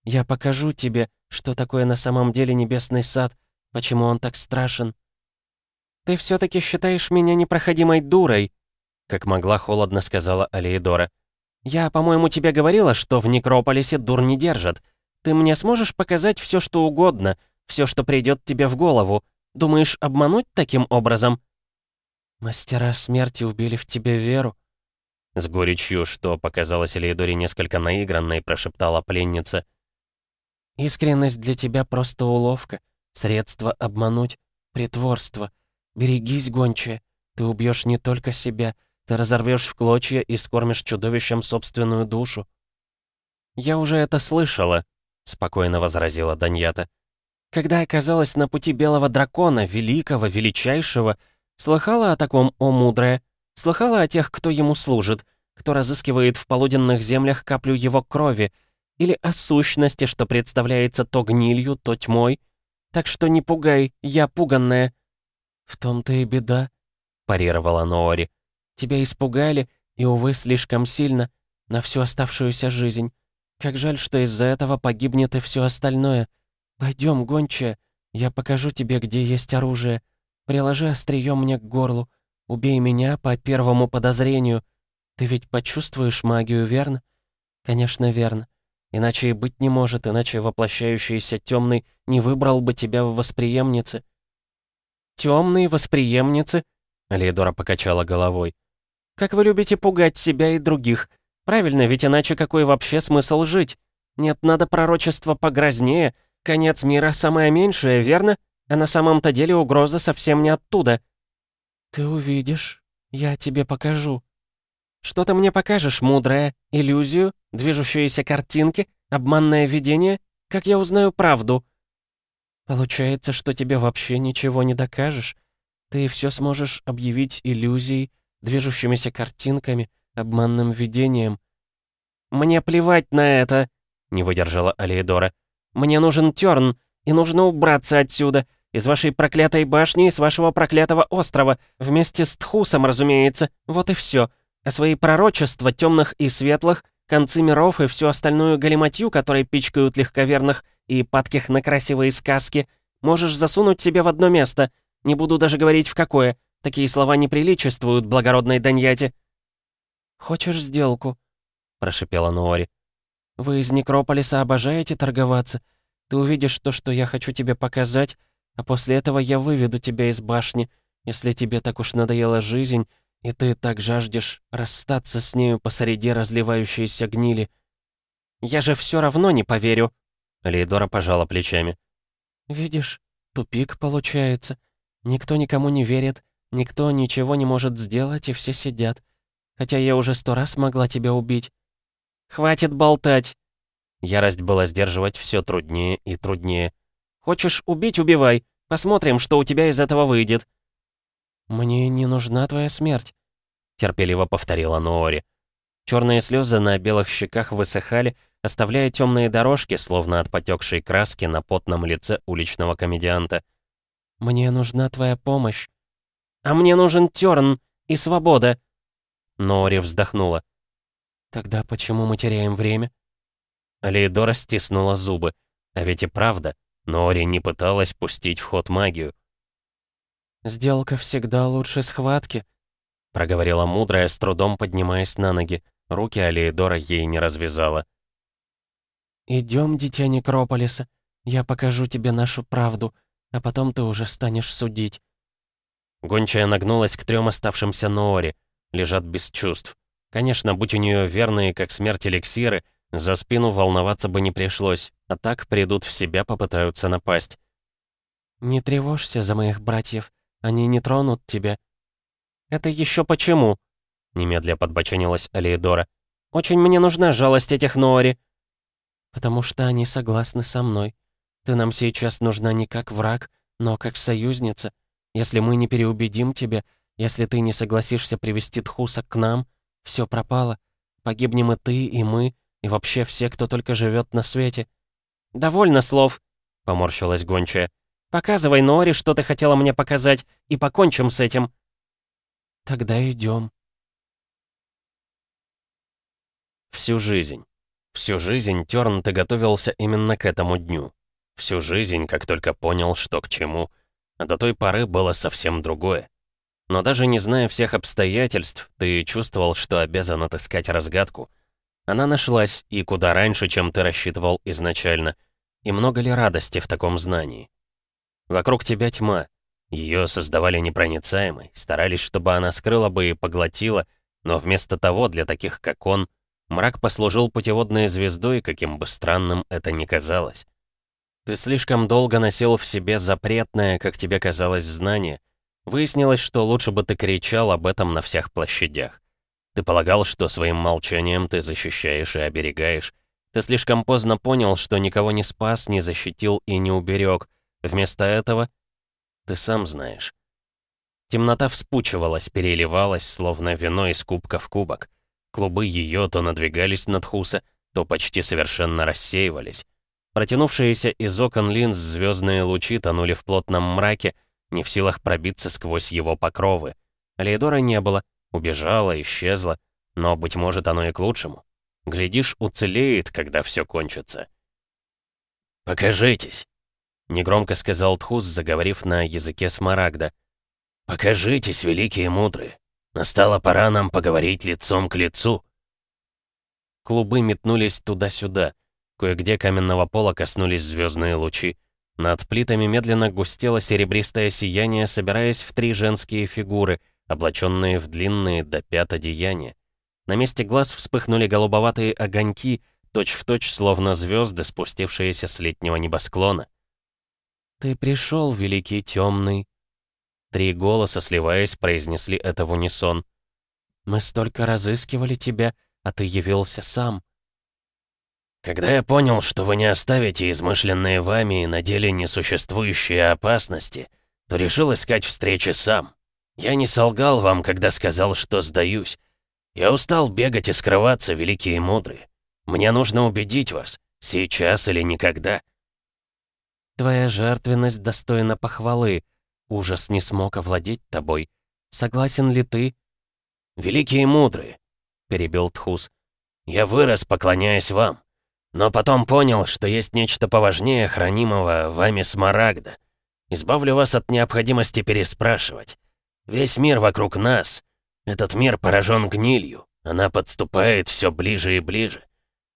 D: Я покажу тебе, что такое на самом деле небесный сад, почему он так страшен». «Ты все-таки считаешь меня непроходимой дурой?» Как могла, холодно сказала Алиедора. «Я, по-моему, тебе говорила, что в Некрополисе дур не держат. Ты мне сможешь показать все, что угодно, все, что придет тебе в голову. Думаешь, обмануть таким образом?» «Мастера смерти убили в тебе веру»,
B: с горечью, что показалось Элеидоре несколько наигранной, прошептала пленница.
D: «Искренность для тебя просто уловка, средство обмануть, притворство. «Берегись, гончая. Ты убьешь не только себя, ты разорвешь в клочья и скормишь чудовищем собственную душу». «Я уже это слышала», — спокойно возразила Даньята. «Когда оказалась на пути белого дракона, великого, величайшего, слыхала о таком, о мудрая? Слыхала о тех, кто ему служит, кто разыскивает в полуденных землях каплю его крови, или о сущности, что представляется то гнилью, то тьмой? Так что не пугай, я пуганная. «В том-то и беда», — парировала Ноори. «Тебя испугали, и, увы, слишком сильно, на всю оставшуюся жизнь. Как жаль, что из-за этого погибнет и все остальное. Пойдем, гончая, я покажу тебе, где есть оружие. Приложи острие мне к горлу. Убей меня по первому подозрению. Ты ведь почувствуешь магию, верно? Конечно, верно. Иначе и быть не может, иначе воплощающийся темный не выбрал бы тебя в восприемнице. Темные восприемницы?» Алиедора покачала головой. «Как вы любите пугать себя и других. Правильно, ведь иначе какой вообще смысл жить? Нет, надо пророчество погрознее. Конец мира самое меньшее, верно? А на самом-то деле угроза совсем не оттуда». «Ты увидишь. Я тебе покажу». Что ты мне покажешь, мудрая? Иллюзию? Движущиеся картинки? Обманное видение? Как я узнаю правду?» «Получается, что тебе вообще ничего не докажешь? Ты все сможешь объявить иллюзией, движущимися картинками, обманным видением?»
B: «Мне плевать на это!» — не выдержала Алиедора. «Мне нужен Тёрн, и нужно убраться отсюда, из вашей проклятой башни и с вашего проклятого острова, вместе с Тхусом, разумеется. Вот и все. А свои пророчества, темных и светлых, концы миров и всю остальную галиматью, которые пичкают легковерных и падких на красивые сказки, можешь засунуть себе в одно место. Не буду даже говорить в какое. Такие слова не приличествуют благородной Даньяте.
D: «Хочешь сделку?» — прошипела Нуори. «Вы из Некрополиса обожаете торговаться? Ты увидишь то, что я хочу тебе показать, а после этого я выведу тебя из башни, если тебе так уж надоела жизнь, и ты так жаждешь расстаться с нею посреди разливающейся гнили.
B: Я же все равно не поверю. Лейдора пожала плечами.
D: Видишь, тупик получается. Никто никому не верит, никто ничего не может сделать, и все сидят. Хотя я уже сто раз могла тебя убить.
B: Хватит болтать. Ярость была сдерживать все труднее и труднее. Хочешь убить — убивай. Посмотрим, что у тебя из этого выйдет».
D: «Мне не нужна твоя смерть», — терпеливо повторила Ноори.
B: Черные слезы на белых щеках высыхали, оставляя темные дорожки, словно от потекшей краски на потном лице уличного комедианта.
D: «Мне нужна твоя помощь».
B: «А мне нужен Терн и свобода!» Ноори вздохнула.
D: «Тогда почему мы теряем время?»
B: Лейдора стиснула зубы. А ведь и правда, Нори не пыталась пустить в ход магию.
D: «Сделка всегда лучше схватки», —
B: проговорила мудрая, с трудом поднимаясь на ноги. Руки Алиедора ей не развязала.
D: «Идем, дитя Некрополиса. Я покажу тебе нашу правду, а потом ты уже станешь судить».
B: Гончая нагнулась к трем оставшимся Ноори. Лежат без чувств. Конечно, будь у нее верные, как смерть эликсиры, за спину волноваться бы не пришлось, а так придут в себя, попытаются напасть.
D: «Не тревожься за моих братьев, они не тронут тебя».
B: «Это еще почему?» Немедля подбоченилась Алиедора. «Очень мне нужна жалость этих Ноори».
D: «Потому что они согласны со мной. Ты нам сейчас нужна не как враг, но как союзница. Если мы не переубедим тебя, если ты не согласишься привести Тхуса к нам, все пропало. Погибнем и ты, и мы, и вообще все, кто только живет на свете».
B: «Довольно слов», — поморщилась гончая. «Показывай, Нори, что ты хотела мне показать, и покончим с этим».
D: «Тогда идем.
B: Всю жизнь. Всю жизнь Тёрн ты готовился именно к этому дню. Всю жизнь, как только понял, что к чему. А до той поры было совсем другое. Но даже не зная всех обстоятельств, ты чувствовал, что обязан отыскать разгадку — она нашлась, и куда раньше, чем ты рассчитывал изначально. И много ли радости в таком знании? Вокруг тебя тьма. Ее создавали непроницаемой, старались, чтобы она скрыла бы и поглотила, но вместо того, для таких как он, мрак послужил путеводной звездой, каким бы странным это ни казалось. Ты слишком долго носил в себе запретное, как тебе казалось, знание. Выяснилось, что лучше бы ты кричал об этом на всех площадях. Ты полагал, что своим молчанием ты защищаешь и оберегаешь. Ты слишком поздно понял, что никого не спас, не защитил и не уберег. Вместо этого ты сам знаешь. Темнота вспучивалась, переливалась, словно вино из кубка в кубок. Клубы ее то надвигались над Хуса, то почти совершенно рассеивались. Протянувшиеся из окон линз звездные лучи тонули в плотном мраке, не в силах пробиться сквозь его покровы. Лейдора не было, Убежала, исчезла, но, быть может, оно и к лучшему. Глядишь, уцелеет, когда все кончится. «Покажитесь!» — негромко сказал Тхус, заговорив на языке смарагда. «Покажитесь, великие мудрые! Настала пора нам поговорить лицом к лицу!» Клубы метнулись туда-сюда. Кое-где каменного пола коснулись звездные лучи. Над плитами медленно густело серебристое сияние, собираясь в три женские фигуры — облаченные в длинные до пят одеяния. На месте глаз вспыхнули голубоватые огоньки, точь-в-точь, словно звезды, спустившиеся с летнего небосклона.
D: «Ты пришел, великий темный!»
B: Три голоса, сливаясь, произнесли это в унисон.
D: Мы столько разыскивали тебя, а ты явился сам».
C: «Когда я понял, что вы не оставите измышленные вами и на деле несуществующие опасности, то решил искать встречи сам. Я не солгал вам, когда сказал, что сдаюсь. Я устал бегать и скрываться, великие и мудрые. Мне нужно убедить вас, сейчас или никогда».
D: «Твоя жертвенность достойна похвалы. Ужас не смог овладеть тобой. Согласен ли ты?»
C: «Великие и мудрые», — перебил Тхус. «Я вырос, поклоняясь вам. Но потом понял, что есть нечто поважнее хранимого вами смарагда. Избавлю вас от необходимости переспрашивать. Весь мир вокруг нас. Этот мир поражен гнилью. Она подступает все ближе и ближе.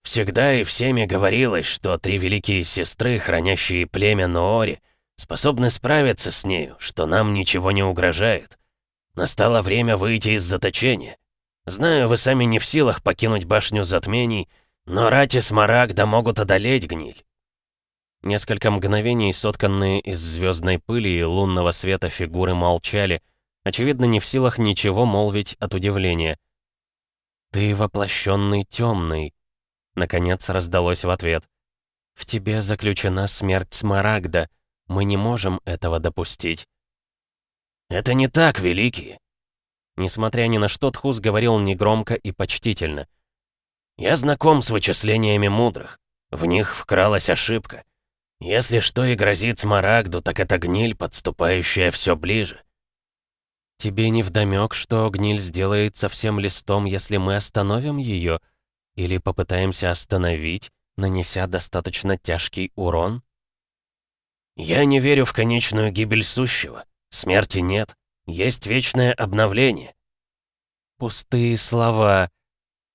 C: Всегда и всеми говорилось, что три великие сестры, хранящие племя Ноори, способны справиться с нею, что нам ничего не угрожает. Настало время выйти из заточения. Знаю, вы сами не в силах покинуть башню затмений, но Рати Смарагда могут одолеть гниль.
B: Несколько мгновений, сотканные из звездной пыли и лунного света фигуры молчали, очевидно, не в силах ничего молвить от удивления. «Ты воплощенный темный», — наконец раздалось в ответ. «В тебе заключена смерть Смарагда. Мы не можем этого допустить».
C: «Это не так, Великий!»
B: Несмотря ни на что, Тхус говорил негромко и почтительно —
C: я знаком с вычислениями мудрых. В них вкралась ошибка. Если что и грозит Смарагду, так это гниль, подступающая все ближе.
D: Тебе не вдомёк, что гниль сделает совсем листом, если мы остановим ее? Или попытаемся остановить, нанеся достаточно тяжкий урон?
C: Я не верю в конечную гибель сущего. Смерти нет. Есть вечное обновление.
D: Пустые слова.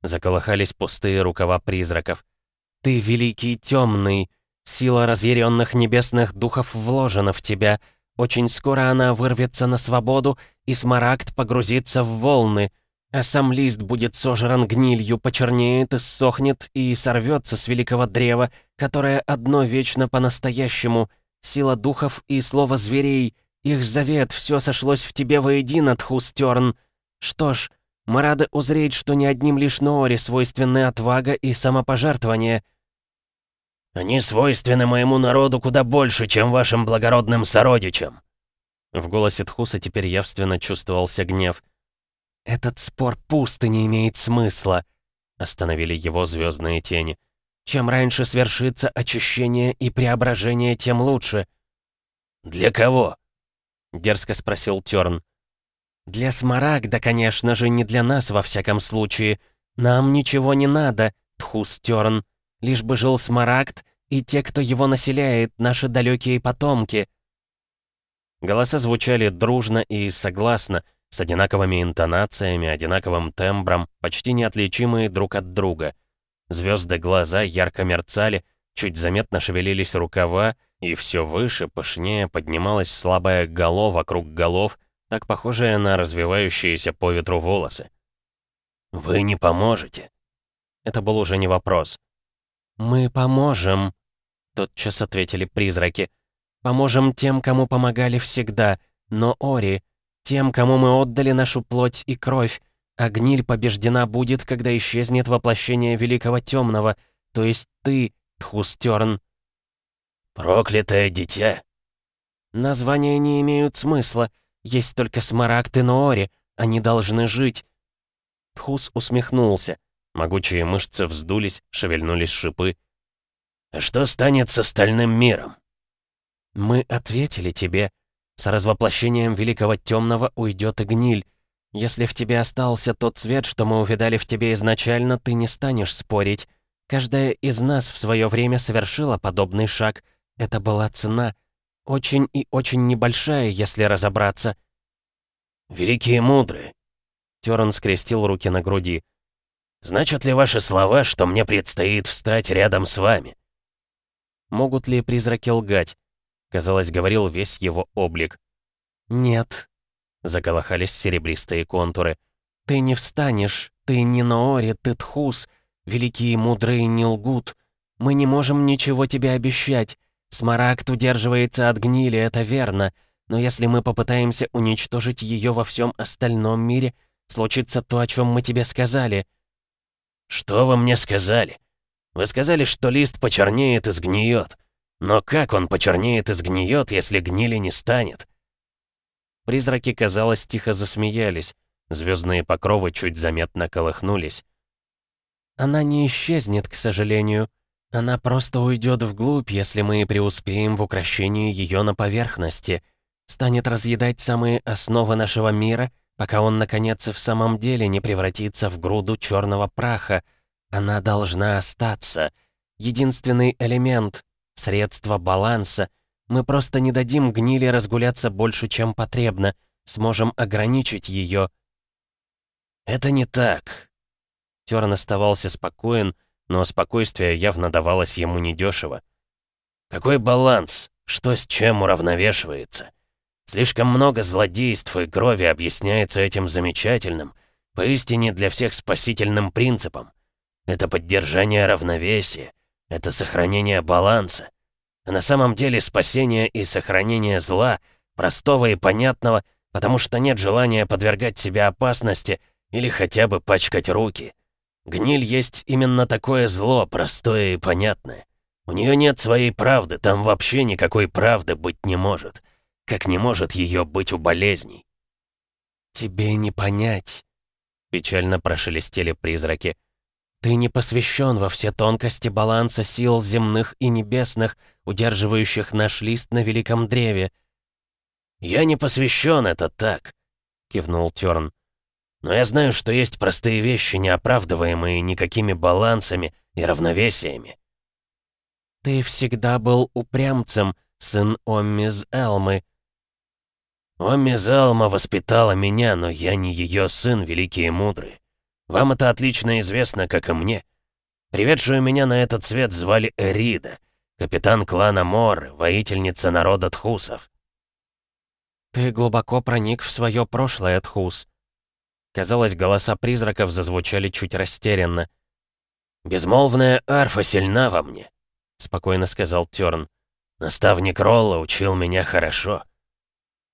D: Заколыхались пустые рукава призраков. «Ты великий темный. Сила разъяренных небесных духов вложена в тебя. Очень скоро она вырвется на свободу, и смарагд погрузится в волны. А сам лист будет сожран гнилью, почернеет, иссохнет и сорвется с великого древа, которое одно вечно по-настоящему. Сила духов и слово зверей. Их завет, все сошлось в тебе воедино, Тхустерн. Что ж, мы рады узреть, что не одним лишь Ноори свойственны отвага и самопожертвование».
C: «Они свойственны моему народу куда больше, чем вашим благородным сородичам».
B: В голосе Тхуса теперь явственно чувствовался гнев.
D: «Этот спор пуст и не имеет смысла», — остановили его звездные тени. «Чем раньше свершится очищение и преображение, тем лучше».
C: «Для кого?»
D: — дерзко спросил Тёрн. «Для Смарагда, конечно же, не для нас во всяком случае. Нам ничего не надо, Тхустерн. Лишь бы жил Смарагд и те, кто его населяет, наши далекие потомки».
B: Голоса звучали дружно и согласно, с одинаковыми интонациями, одинаковым тембром, почти неотличимые друг от друга. Звезды глаза ярко мерцали, чуть заметно шевелились рукава, и все выше, пышнее поднималась слабая голова вокруг голов, так похожая на развивающиеся по ветру волосы.
C: «Вы не поможете?»
B: Это был уже не вопрос.
D: «Мы поможем», — тотчас ответили призраки. «Поможем тем, кому помогали всегда, но Ори, тем, кому мы отдали нашу плоть и кровь, а гниль побеждена будет, когда исчезнет воплощение Великого Темного, то есть ты, Тхустерн».
C: «Проклятое дитя!»
D: «Названия не имеют смысла. Есть только Смарагд и Ноори. Они должны жить».
B: Тхус усмехнулся. Могучие мышцы вздулись, шевельнулись шипы.
C: «А что станет с остальным миром?»
D: «Мы ответили тебе. С развоплощением Великого Темного уйдет и гниль. Если в тебе остался тот свет, что мы увидали в тебе изначально, ты не станешь спорить. Каждая из нас в свое время совершила подобный шаг. Это была цена. Очень и очень небольшая, если разобраться.
C: «Великие мудрые!»
B: Терн скрестил руки на груди.
C: «Значат ли ваши слова, что мне предстоит встать рядом с вами?»
B: Могут ли призраки лгать? Казалось, говорил весь его облик.
D: «Нет», — заколыхались серебристые контуры. «Ты не встанешь, ты не Ноори, ты Тхус. Великие мудрые не лгут. Мы не можем ничего тебе обещать. Смарагд удерживается от гнили, это верно. Но если мы попытаемся уничтожить ее во всем остальном мире, Случится то, о чем мы тебе сказали».
C: «Что вы мне сказали? Вы сказали, что лист почернеет и сгниет. Но как он почернеет и сгниет, если гнили не станет?»
B: Призраки, казалось, тихо засмеялись. Звездные покровы чуть заметно колыхнулись.
D: «Она не исчезнет, к сожалению. Она просто уйдет вглубь, если мы преуспеем в украшении ее на поверхности. Станет разъедать самые основы нашего мира, пока он, наконец, и в самом деле не превратится в груду черного праха. Она должна остаться. Единственный элемент, средство баланса. Мы просто не дадим гнили разгуляться больше, чем потребно. Сможем ограничить ее.
C: «Это не так».
B: Терн оставался спокоен, но спокойствие явно давалось ему недешево.
C: «Какой баланс? Что с чем уравновешивается? Слишком много злодейств и крови объясняется этим замечательным, поистине для всех спасительным принципом. Это поддержание равновесия, это сохранение баланса. А на самом деле спасение и сохранение зла, простого и понятного, потому что нет желания подвергать себя опасности или хотя бы пачкать руки. Гниль есть именно такое зло, простое и понятное. У нее нет своей правды, там вообще никакой правды быть не может. Как не может ее быть у болезней.
D: «Тебе не понять», — печально прошелестели призраки. «Ты не посвящен во все тонкости баланса сил земных и небесных, удерживающих наш лист на великом древе».
C: «Я не посвящен, это так», — кивнул Тёрн. Но я знаю, что есть простые вещи, не оправдываемые никакими балансами и равновесиями.
D: Ты всегда был упрямцем, сын Оммиз Элмы.
C: Оммиз Элма воспитала меня, но я не ее сын, великий и мудрый. Вам это отлично известно, как и мне. Приведшую меня на этот свет звали Эрида, капитан клана Мор, воительница народа Тхусов.
D: Ты глубоко проник в свое прошлое, Тхус.
B: Казалось, голоса призраков зазвучали чуть растерянно.
C: «Безмолвная арфа сильна во мне», — спокойно сказал Тёрн. «Наставник Ролла учил меня хорошо».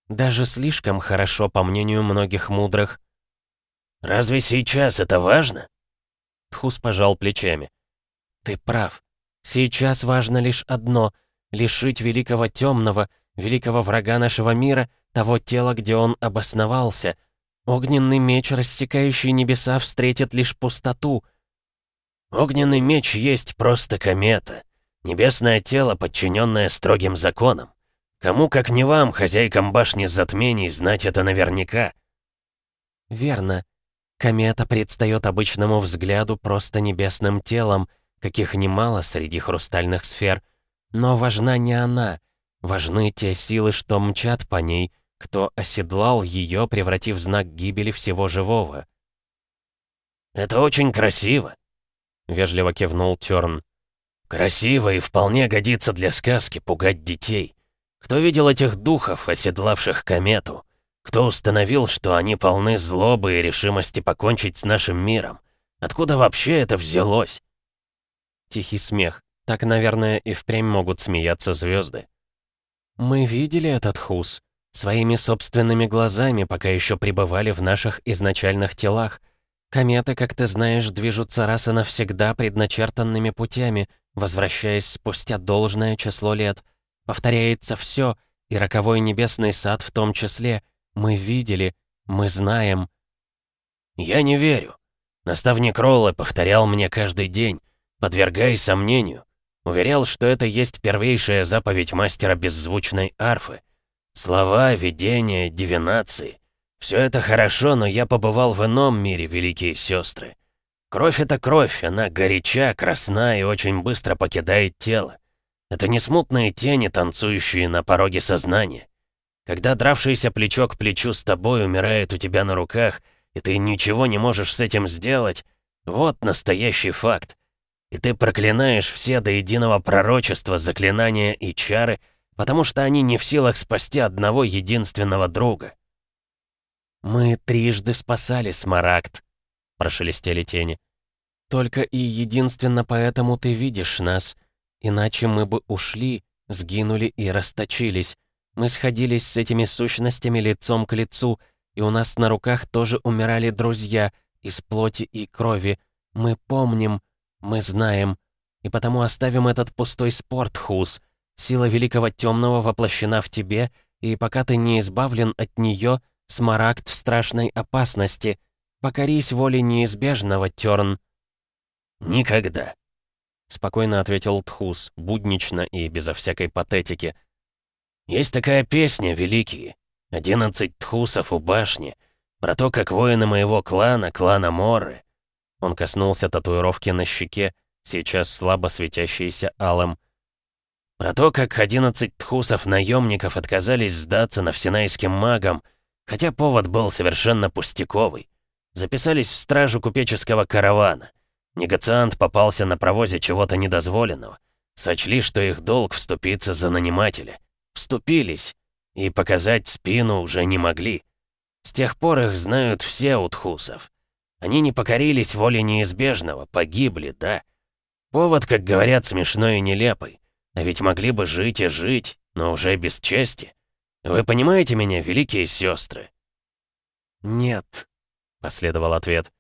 D: «Даже слишком хорошо, по мнению многих мудрых».
C: «Разве сейчас это важно?»
D: Тхус пожал плечами. «Ты прав. Сейчас важно лишь одно — лишить великого темного, великого врага нашего мира, того тела, где он обосновался, Огненный меч, рассекающий небеса, встретит лишь пустоту.
C: Огненный меч есть просто комета. Небесное тело, подчиненное строгим законам. Кому, как не вам, хозяйкам башни затмений, знать это наверняка.
D: Верно. Комета предстает обычному взгляду просто небесным телом, каких немало среди хрустальных сфер. Но важна не она. Важны те силы, что мчат по ней — кто оседлал ее, превратив знак гибели всего живого.
C: «Это очень красиво», — вежливо кивнул Тёрн. «Красиво и вполне годится для сказки пугать детей. Кто видел этих духов, оседлавших комету? Кто установил, что они полны злобы и решимости покончить с нашим миром? Откуда вообще это взялось?»
B: Тихий смех. Так, наверное, и впрямь могут смеяться звезды.
D: «Мы видели этот хус», Своими собственными глазами, пока еще пребывали в наших изначальных телах. Кометы, как ты знаешь, движутся раз и навсегда предначертанными путями, возвращаясь спустя должное число лет. Повторяется все, и роковой небесный сад в том числе. Мы видели, мы знаем.
C: Я не верю. Наставник Ролла повторял мне каждый день, подвергая сомнению. Уверял, что это есть первейшая заповедь мастера беззвучной арфы — Слова, видения, дивинации. Все это хорошо, но я побывал в ином мире, великие сестры. Кровь — это кровь, она горяча, красна и очень быстро покидает тело. Это не смутные тени, танцующие на пороге сознания. Когда дравшийся плечо к плечу с тобой умирает у тебя на руках, и ты ничего не можешь с этим сделать, вот настоящий факт. И ты проклинаешь все до единого пророчества, заклинания и чары — потому что они не в силах спасти одного единственного друга.
D: «Мы трижды спасали Смарагд», — прошелестели тени. «Только и единственно поэтому ты видишь нас. Иначе мы бы ушли, сгинули и расточились. Мы сходились с этими сущностями лицом к лицу, и у нас на руках тоже умирали друзья из плоти и крови. Мы помним, мы знаем, и потому оставим этот пустой спорт, Хус. Сила Великого Темного воплощена в тебе, и пока ты не избавлен от нее, Смарагд в страшной опасности. Покорись воле неизбежного, Терн.
C: «Никогда», —
B: спокойно ответил Тхус, буднично и безо всякой патетики.
C: «Есть такая песня, великие. Одиннадцать тхусов у башни. Про то, как воины моего клана, клана Моры...»
B: Он коснулся татуировки на щеке, сейчас слабо светящейся алым.
C: «Про то, как одиннадцать тхусов-наемников отказались сдаться навсенайским магам, хотя повод был совершенно пустяковый. Записались в стражу купеческого каравана. Негациант попался на провозе чего-то недозволенного. Сочли, что их долг вступиться за нанимателя. Вступились. И показать спину уже не могли. С тех пор их знают все утхусов. Они не покорились воле неизбежного, погибли, да. Повод, как говорят, смешной и нелепый. А ведь могли бы жить и жить, но уже без чести. Вы понимаете меня, великие сестры?
D: «Нет», — последовал ответ.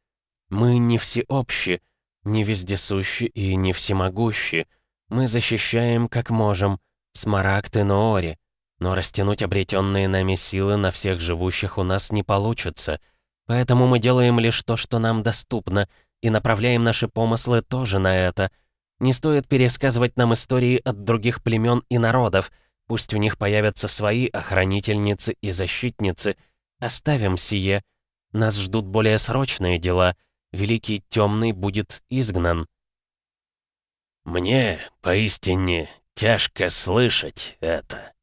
D: «Мы не всеобщи, не вездесущи и не всемогущи. Мы защищаем, как можем, Смарагд и Ноори. Но растянуть обретенные нами силы на всех живущих у нас не получится. Поэтому мы делаем лишь то, что нам доступно, и направляем наши помыслы тоже на это. Не стоит пересказывать нам истории от других племен и народов. Пусть у них появятся свои охранительницы и защитницы. Оставим сие. Нас ждут более срочные дела — Великий Темный будет изгнан.
C: «Мне, поистине, тяжко слышать это»,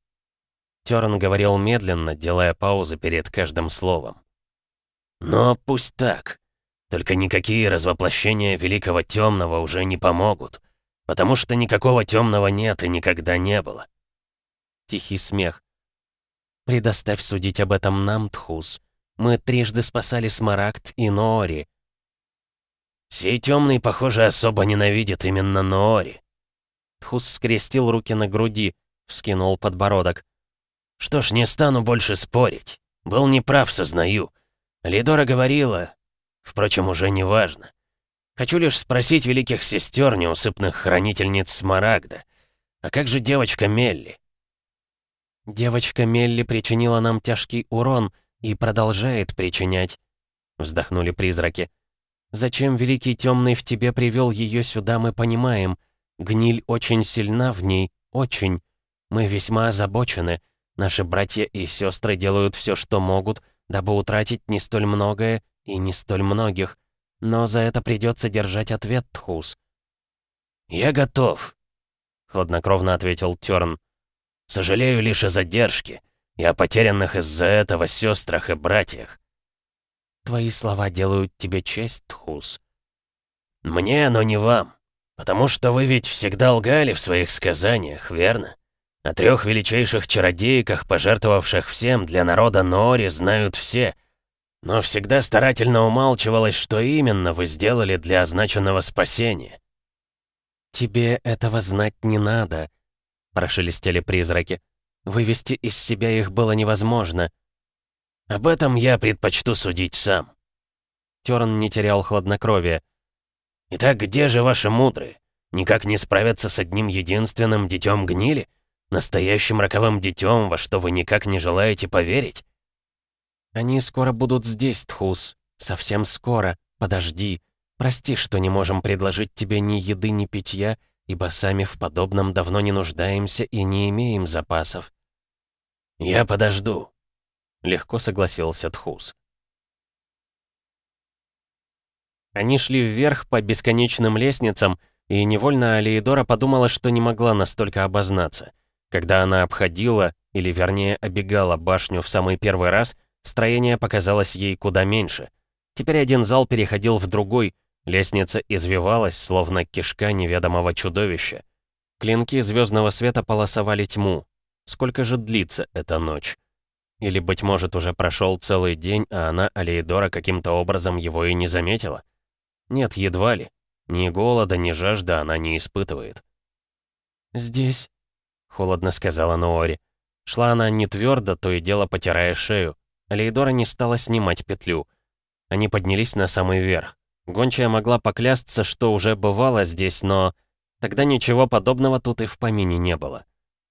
B: Терн говорил медленно, делая паузы перед каждым словом.
C: «Но пусть так. Только никакие развоплощения Великого Темного уже не помогут, потому что никакого Темного нет и никогда не было».
D: Тихий смех. «Предоставь судить об этом нам, Тхус. Мы трижды спасали Смарагд и Ноори.
C: Сей темный, похоже, особо ненавидит именно Ноори.
B: Тхус скрестил руки на груди, вскинул подбородок.
C: Что ж, не стану больше спорить. Был неправ, сознаю. Лидора говорила... Впрочем, уже не важно. Хочу лишь спросить великих сестер, неусыпных хранительниц Смарагда. А как же девочка Мелли?
D: Девочка Мелли причинила нам тяжкий урон и продолжает причинять. Вздохнули призраки. Зачем Великий Темный в тебе привел ее сюда, мы понимаем. Гниль очень сильна в ней, очень. Мы весьма озабочены. Наши братья и сестры делают все, что могут, дабы утратить не столь многое и не столь многих. Но за это придется держать ответ, Тхус.
C: «Я готов», — хладнокровно ответил Тёрн. «Сожалею лишь о задержке и о потерянных из-за этого сестрах и братьях.
D: Твои слова делают тебе честь, Тхус.
C: Мне, но не вам. Потому что вы ведь всегда лгали в своих сказаниях, верно? О трех величайших чародейках, пожертвовавших всем для народа Нори, знают все. Но всегда старательно умалчивалось, что именно вы сделали для означенного спасения.
D: «Тебе этого знать не надо», — прошелестели призраки. «Вывести из себя их было невозможно.
C: Об этом я предпочту судить сам.
B: Терн не терял хладнокровия.
C: Итак, где же ваши мудрые? Никак не справятся с одним единственным детем гнили? Настоящим роковым детем, во что вы никак не желаете поверить?
D: Они скоро будут здесь, Тхус. Совсем скоро. Подожди. Прости, что не можем предложить тебе ни еды, ни питья, ибо сами в подобном давно не нуждаемся и не имеем запасов.
C: Я подожду.
B: Легко согласился Тхус. Они шли вверх по бесконечным лестницам, и невольно Алиедора подумала, что не могла настолько обознаться. Когда она обходила, или вернее обегала башню в самый первый раз, строение показалось ей куда меньше. Теперь один зал переходил в другой, лестница извивалась, словно кишка неведомого чудовища. Клинки звездного света полосовали тьму. Сколько же длится эта ночь? Или, быть может, уже прошел целый день, а она, Алеидора, каким-то образом его и не заметила? Нет, едва ли. Ни голода, ни жажда она не испытывает.
D: «Здесь», —
B: холодно сказала Ноори. Шла она не твердо, то и дело потирая шею. Алейдора не стала снимать петлю. Они поднялись на самый верх. Гончая могла поклясться, что уже бывало здесь, но... Тогда ничего подобного тут и в помине не было.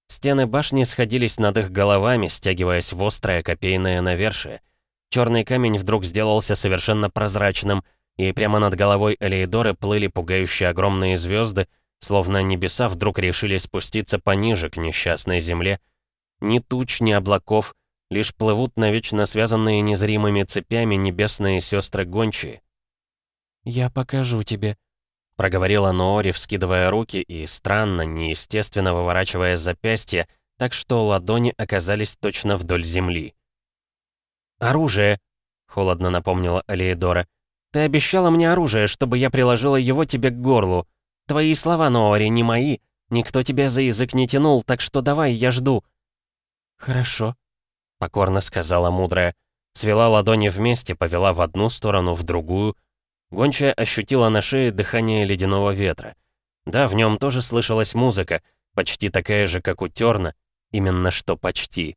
B: Стены башни сходились над их головами, стягиваясь в острое копейное навершие. Черный камень вдруг сделался совершенно прозрачным, и прямо над головой Элеидоры плыли пугающие огромные звезды, словно небеса вдруг решили спуститься пониже к несчастной земле. Ни туч, ни облаков, лишь плывут навечно связанные незримыми цепями небесные сестры гончие.
D: «Я покажу тебе», —
B: проговорила Ноори, вскидывая руки и, странно, неестественно выворачивая запястья, так что ладони оказались точно вдоль земли.
D: «Оружие!» — холодно напомнила Алиедора. «Ты обещала мне оружие, чтобы я приложила его тебе к горлу. Твои слова, Ноори, не мои. Никто тебя за язык не тянул, так что давай, я жду».
B: «Хорошо», — покорно сказала мудрая. Свела ладони вместе, повела в одну сторону, в другую. Гончая ощутила на шее дыхание ледяного ветра. Да, в нем тоже слышалась музыка, почти такая же, как у Терна, именно что почти.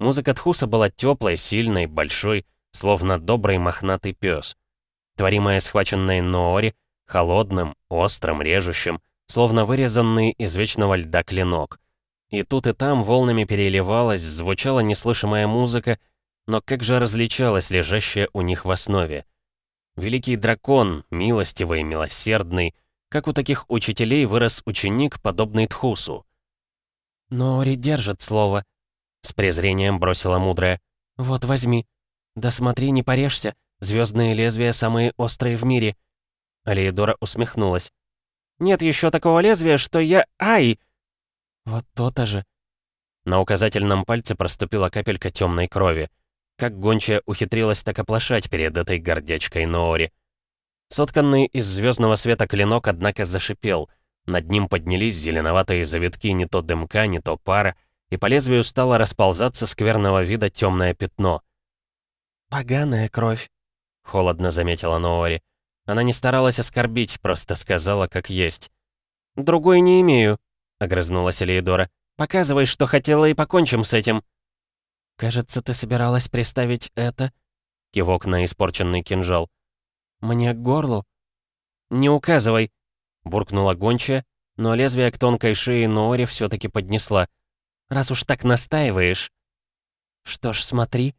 B: Музыка Тхуса была теплой, сильной, большой, словно добрый мохнатый пес. Творимая схваченной Ноори, холодным, острым, режущим, словно вырезанный из вечного льда клинок. И тут и там волнами переливалась, звучала неслышимая музыка, но как же различалась лежащая у них в основе? Великий дракон, милостивый, милосердный, как у таких учителей вырос ученик, подобный Тхусу.
D: «Ноори держит слово», с презрением бросила мудрая. «Вот, возьми. Да смотри, не порежься. Звездные лезвия самые острые в мире».
B: Алиедора усмехнулась. «Нет еще такого лезвия, что я... Ай!»
D: «Вот то-то же».
B: На указательном пальце проступила капелька темной крови. Как гончая ухитрилась так оплошать перед этой гордячкой Ноори. Сотканный из звездного света клинок, однако, зашипел. Над ним поднялись зеленоватые завитки не то дымка, не то пара, и по лезвию стало расползаться скверного вида темное пятно.
D: «Поганая кровь», — холодно заметила Ноори.
B: Она не старалась оскорбить, просто сказала, как есть.
D: «Другой не имею», — огрызнулась Элеидора. «Показывай, что хотела, и покончим с этим».
B: «Кажется, ты собиралась приставить это?» Кивок на испорченный кинжал.
D: «Мне к горлу?»
B: «Не указывай», — буркнула гончая, но лезвие к тонкой шее Ноори все таки поднесла
D: раз уж так настаиваешь».
B: «Что ж, смотри».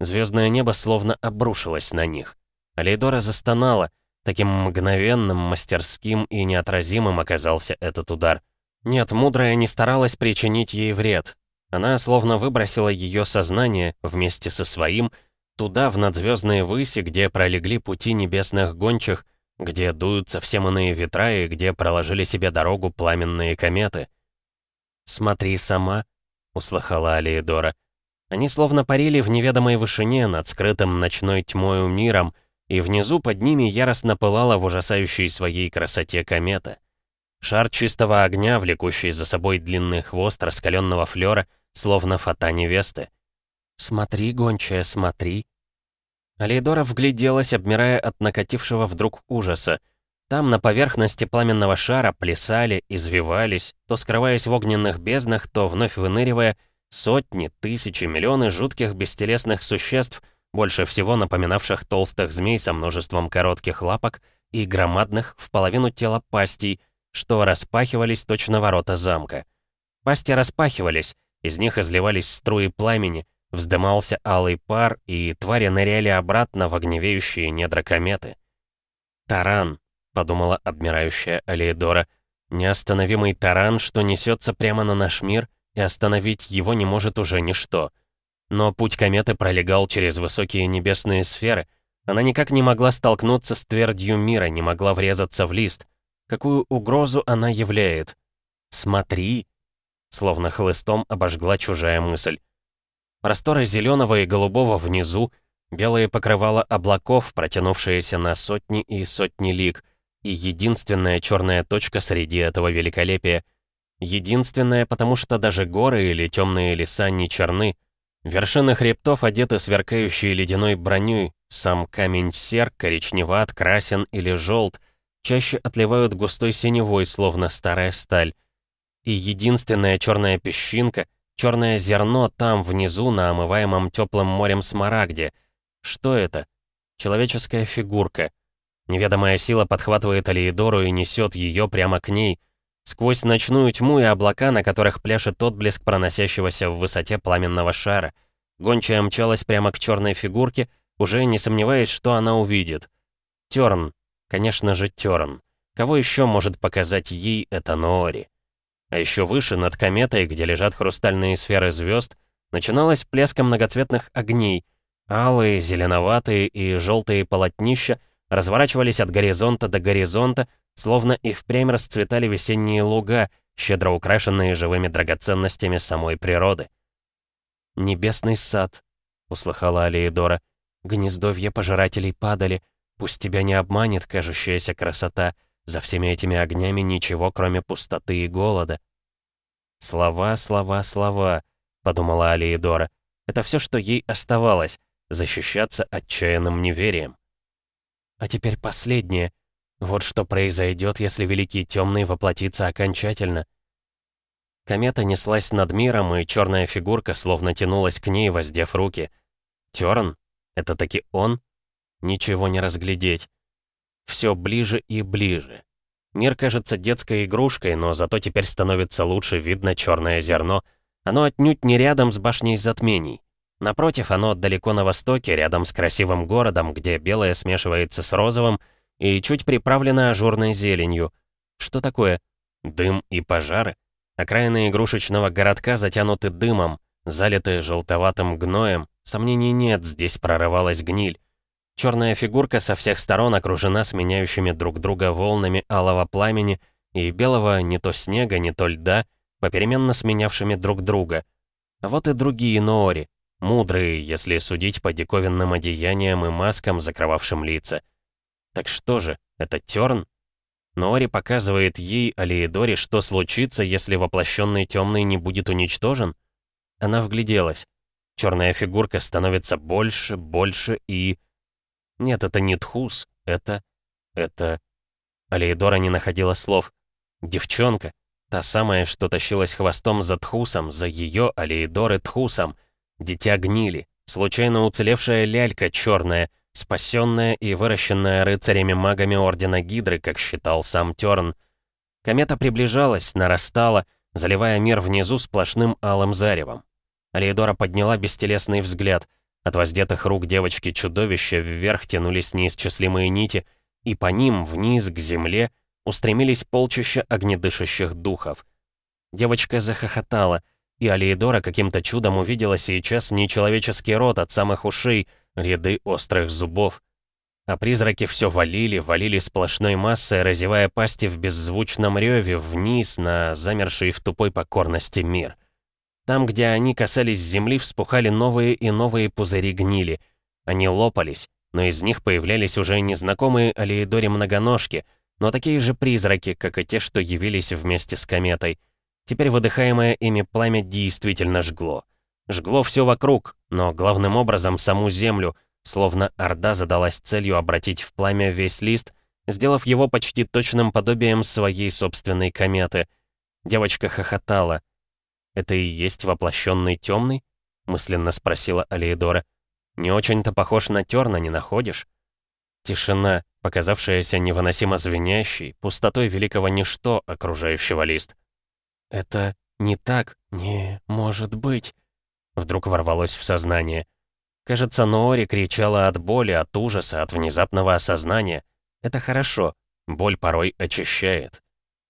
B: Звездное небо словно обрушилось на них. Алейдора застонала. Таким мгновенным, мастерским и неотразимым оказался этот удар. Нет, мудрая не старалась причинить ей вред. Она словно выбросила ее сознание вместе со своим туда, в надзвездные выси, где пролегли пути небесных гончих, где дуют совсем иные ветра и где проложили себе дорогу пламенные кометы.
D: «Смотри сама», — услыхала Алиедора.
B: Они словно парили в неведомой вышине над скрытым ночной тьмою миром, и внизу под ними яростно пылала в ужасающей своей красоте комета. Шар чистого огня, влекущий за собой длинный хвост раскаленного флера, словно фата невесты.
D: «Смотри, гончая, смотри!»
B: Алейдора вгляделась, обмирая от накатившего вдруг ужаса. Там на поверхности пламенного шара плясали, извивались, то скрываясь в огненных безднах, то вновь выныривая, сотни, тысячи, миллионы жутких бестелесных существ, больше всего напоминавших толстых змей со множеством коротких лапок и громадных в половину тела пастей, что распахивались точно ворота замка. Пасти распахивались, из них изливались струи пламени, вздымался алый пар, и твари ныряли обратно в огневеющие недра кометы. Таран, — подумала обмирающая Алиедора. «Неостановимый таран, что несется прямо на наш мир, и остановить его не может уже ничто. Но путь кометы пролегал через высокие небесные сферы. Она никак не могла столкнуться с твердью мира, не могла врезаться в лист. Какую угрозу она являет? «Смотри!» Словно хлыстом обожгла чужая мысль. Просторы зеленого и голубого внизу, белые покрывала облаков, протянувшиеся на сотни и сотни лиг — и единственная черная точка среди этого великолепия. Единственная, потому что даже горы или темные леса не черны. Вершины хребтов одеты сверкающей ледяной броней, сам камень сер, коричневат, красен или желт, чаще отливают густой синевой, словно старая сталь. И единственная черная песчинка, Черное зерно там, внизу, на омываемом теплым морем смарагде. Что это? Человеческая фигурка. Неведомая сила подхватывает Алиедору и несет ее прямо к ней. Сквозь ночную тьму и облака, на которых пляшет отблеск проносящегося в высоте пламенного шара. Гончая мчалась прямо к черной фигурке, уже не сомневаясь, что она увидит. Терн. Конечно же, Терн. Кого еще может показать ей это Ноори? А еще выше, над кометой, где лежат хрустальные сферы звезд, начиналось плеско многоцветных огней. Алые, зеленоватые и желтые полотнища разворачивались от горизонта до горизонта, словно и впрямь расцветали весенние луга, щедро украшенные живыми драгоценностями самой природы. «Небесный сад», — услыхала Алиедора, — «гнездовья пожирателей падали, пусть тебя не обманет кажущаяся красота, за всеми этими огнями ничего, кроме пустоты и голода». «Слова, слова, слова», — подумала Алиедора, — «это все, что ей оставалось, защищаться отчаянным неверием». А теперь последнее. Вот что произойдет, если Великий Темный воплотится окончательно. Комета неслась над миром, и черная фигурка словно тянулась к ней, воздев руки. Терн? Это таки он? Ничего не разглядеть. Все ближе и ближе. Мир кажется детской игрушкой, но зато теперь становится лучше видно черное зерно. Оно отнюдь не рядом с башней затмений. Напротив, оно далеко на востоке, рядом с красивым городом, где белое смешивается с розовым и чуть приправлено ажурной зеленью. Что такое? Дым и пожары? Окраины игрушечного городка затянуты дымом, залиты желтоватым гноем. Сомнений нет, здесь прорывалась гниль. Черная фигурка со всех сторон окружена сменяющими друг друга волнами алого пламени и белого не то снега, не то льда, попеременно сменявшими друг друга. А вот и другие Ноори, мудрые, если судить по диковинным одеяниям и маскам, закрывавшим лица. Так что же, это Терн? Ноори показывает ей, Алиедоре, что случится, если воплощенный темный не будет уничтожен? Она вгляделась. Черная фигурка становится больше, больше и... Нет, это не Тхус, это... это... Алиедора не находила слов. Девчонка, та самая, что тащилась хвостом за Тхусом, за ее Алиедоры Тхусом. Дитя гнили, случайно уцелевшая лялька черная, спасенная и выращенная рыцарями-магами Ордена Гидры, как считал сам Терн. Комета приближалась, нарастала, заливая мир внизу сплошным алым заревом. Алиедора подняла бестелесный взгляд — от воздетых рук девочки-чудовища вверх тянулись неисчислимые нити, и по ним, вниз, к земле, устремились полчища огнедышащих духов. Девочка захохотала, и Алиедора каким-то чудом увидела сейчас нечеловеческий рот от самых ушей, ряды острых зубов. А призраки все валили, валили сплошной массой, разевая пасти в беззвучном реве вниз на замерший в тупой покорности мир. Там, где они касались земли, вспухали новые и новые пузыри гнили. Они лопались, но из них появлялись уже незнакомые Алиэдоре многоножки, но такие же призраки, как и те, что явились вместе с кометой. Теперь выдыхаемое ими пламя действительно жгло. Жгло все вокруг, но главным образом саму землю, словно Орда задалась целью обратить в пламя весь лист, сделав его почти точным подобием своей собственной кометы. Девочка хохотала — «Это и есть воплощенный темный?» — мысленно спросила Алиедора. «Не очень-то похож на терна, не находишь?» Тишина, показавшаяся невыносимо звенящей, пустотой великого ничто окружающего лист. «Это не так, не может быть!» Вдруг ворвалось в сознание. Кажется, Ноори кричала от боли, от ужаса, от внезапного осознания. Это хорошо, боль порой очищает.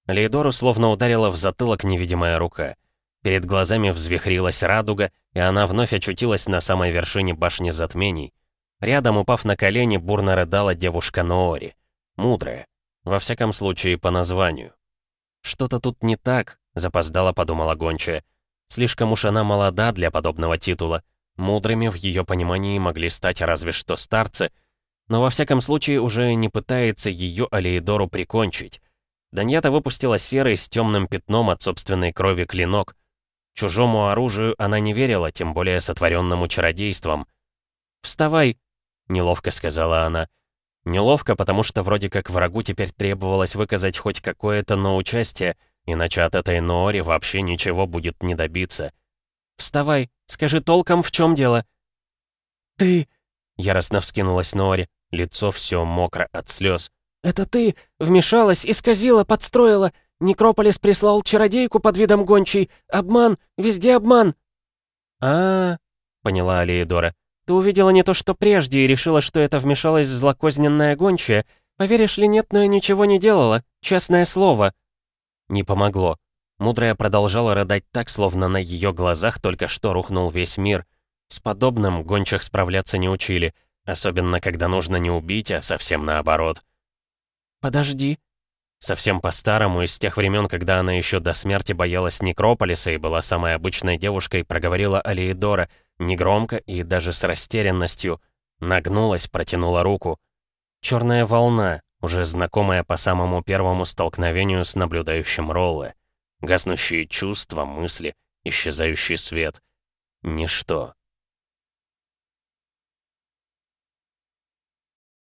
B: Лейдору словно ударила в затылок невидимая рука. Перед глазами взвихрилась радуга, и она вновь очутилась на самой вершине башни затмений. Рядом, упав на колени, бурно рыдала девушка Ноори. Мудрая. Во всяком случае, по названию. «Что-то тут не так», — запоздала подумала гончая. «Слишком уж она молода для подобного титула. Мудрыми в ее понимании могли стать разве что старцы, но во всяком случае уже не пытается ее Алиедору прикончить. Даньята выпустила серый с темным пятном от собственной крови клинок. Чужому оружию она не верила, тем более сотворенному чародейством. «Вставай!» — неловко сказала она. Неловко, потому что вроде как врагу теперь требовалось выказать хоть какое-то но участие, иначе от этой Ноори вообще ничего будет не добиться.
D: Вставай, скажи толком, в чем дело».
B: «Ты...» — яростно вскинулась Нори, лицо все мокро от слез.
D: «Это ты вмешалась, исказила, подстроила. Некрополис прислал чародейку под видом гончей. Обман, везде обман».
B: А, -а, -а поняла Алиедора. «Ты увидела не то, что прежде, и решила, что это вмешалась злокозненная гончая. Поверишь ли, нет, но я ничего не делала. Честное слово». Не помогло. Мудрая продолжала рыдать так, словно на ее глазах только что рухнул весь мир. С подобным гончих справляться не учили, особенно когда нужно не убить, а совсем наоборот.
D: «Подожди».
B: Совсем по-старому, из тех времен, когда она еще до смерти боялась Некрополиса и была самой обычной девушкой, проговорила Алиедора, негромко и даже с растерянностью. Нагнулась, протянула руку. Черная волна, уже знакомая по самому первому столкновению с наблюдающим Ролле. Гаснущие чувства, мысли, исчезающий свет. Ничто.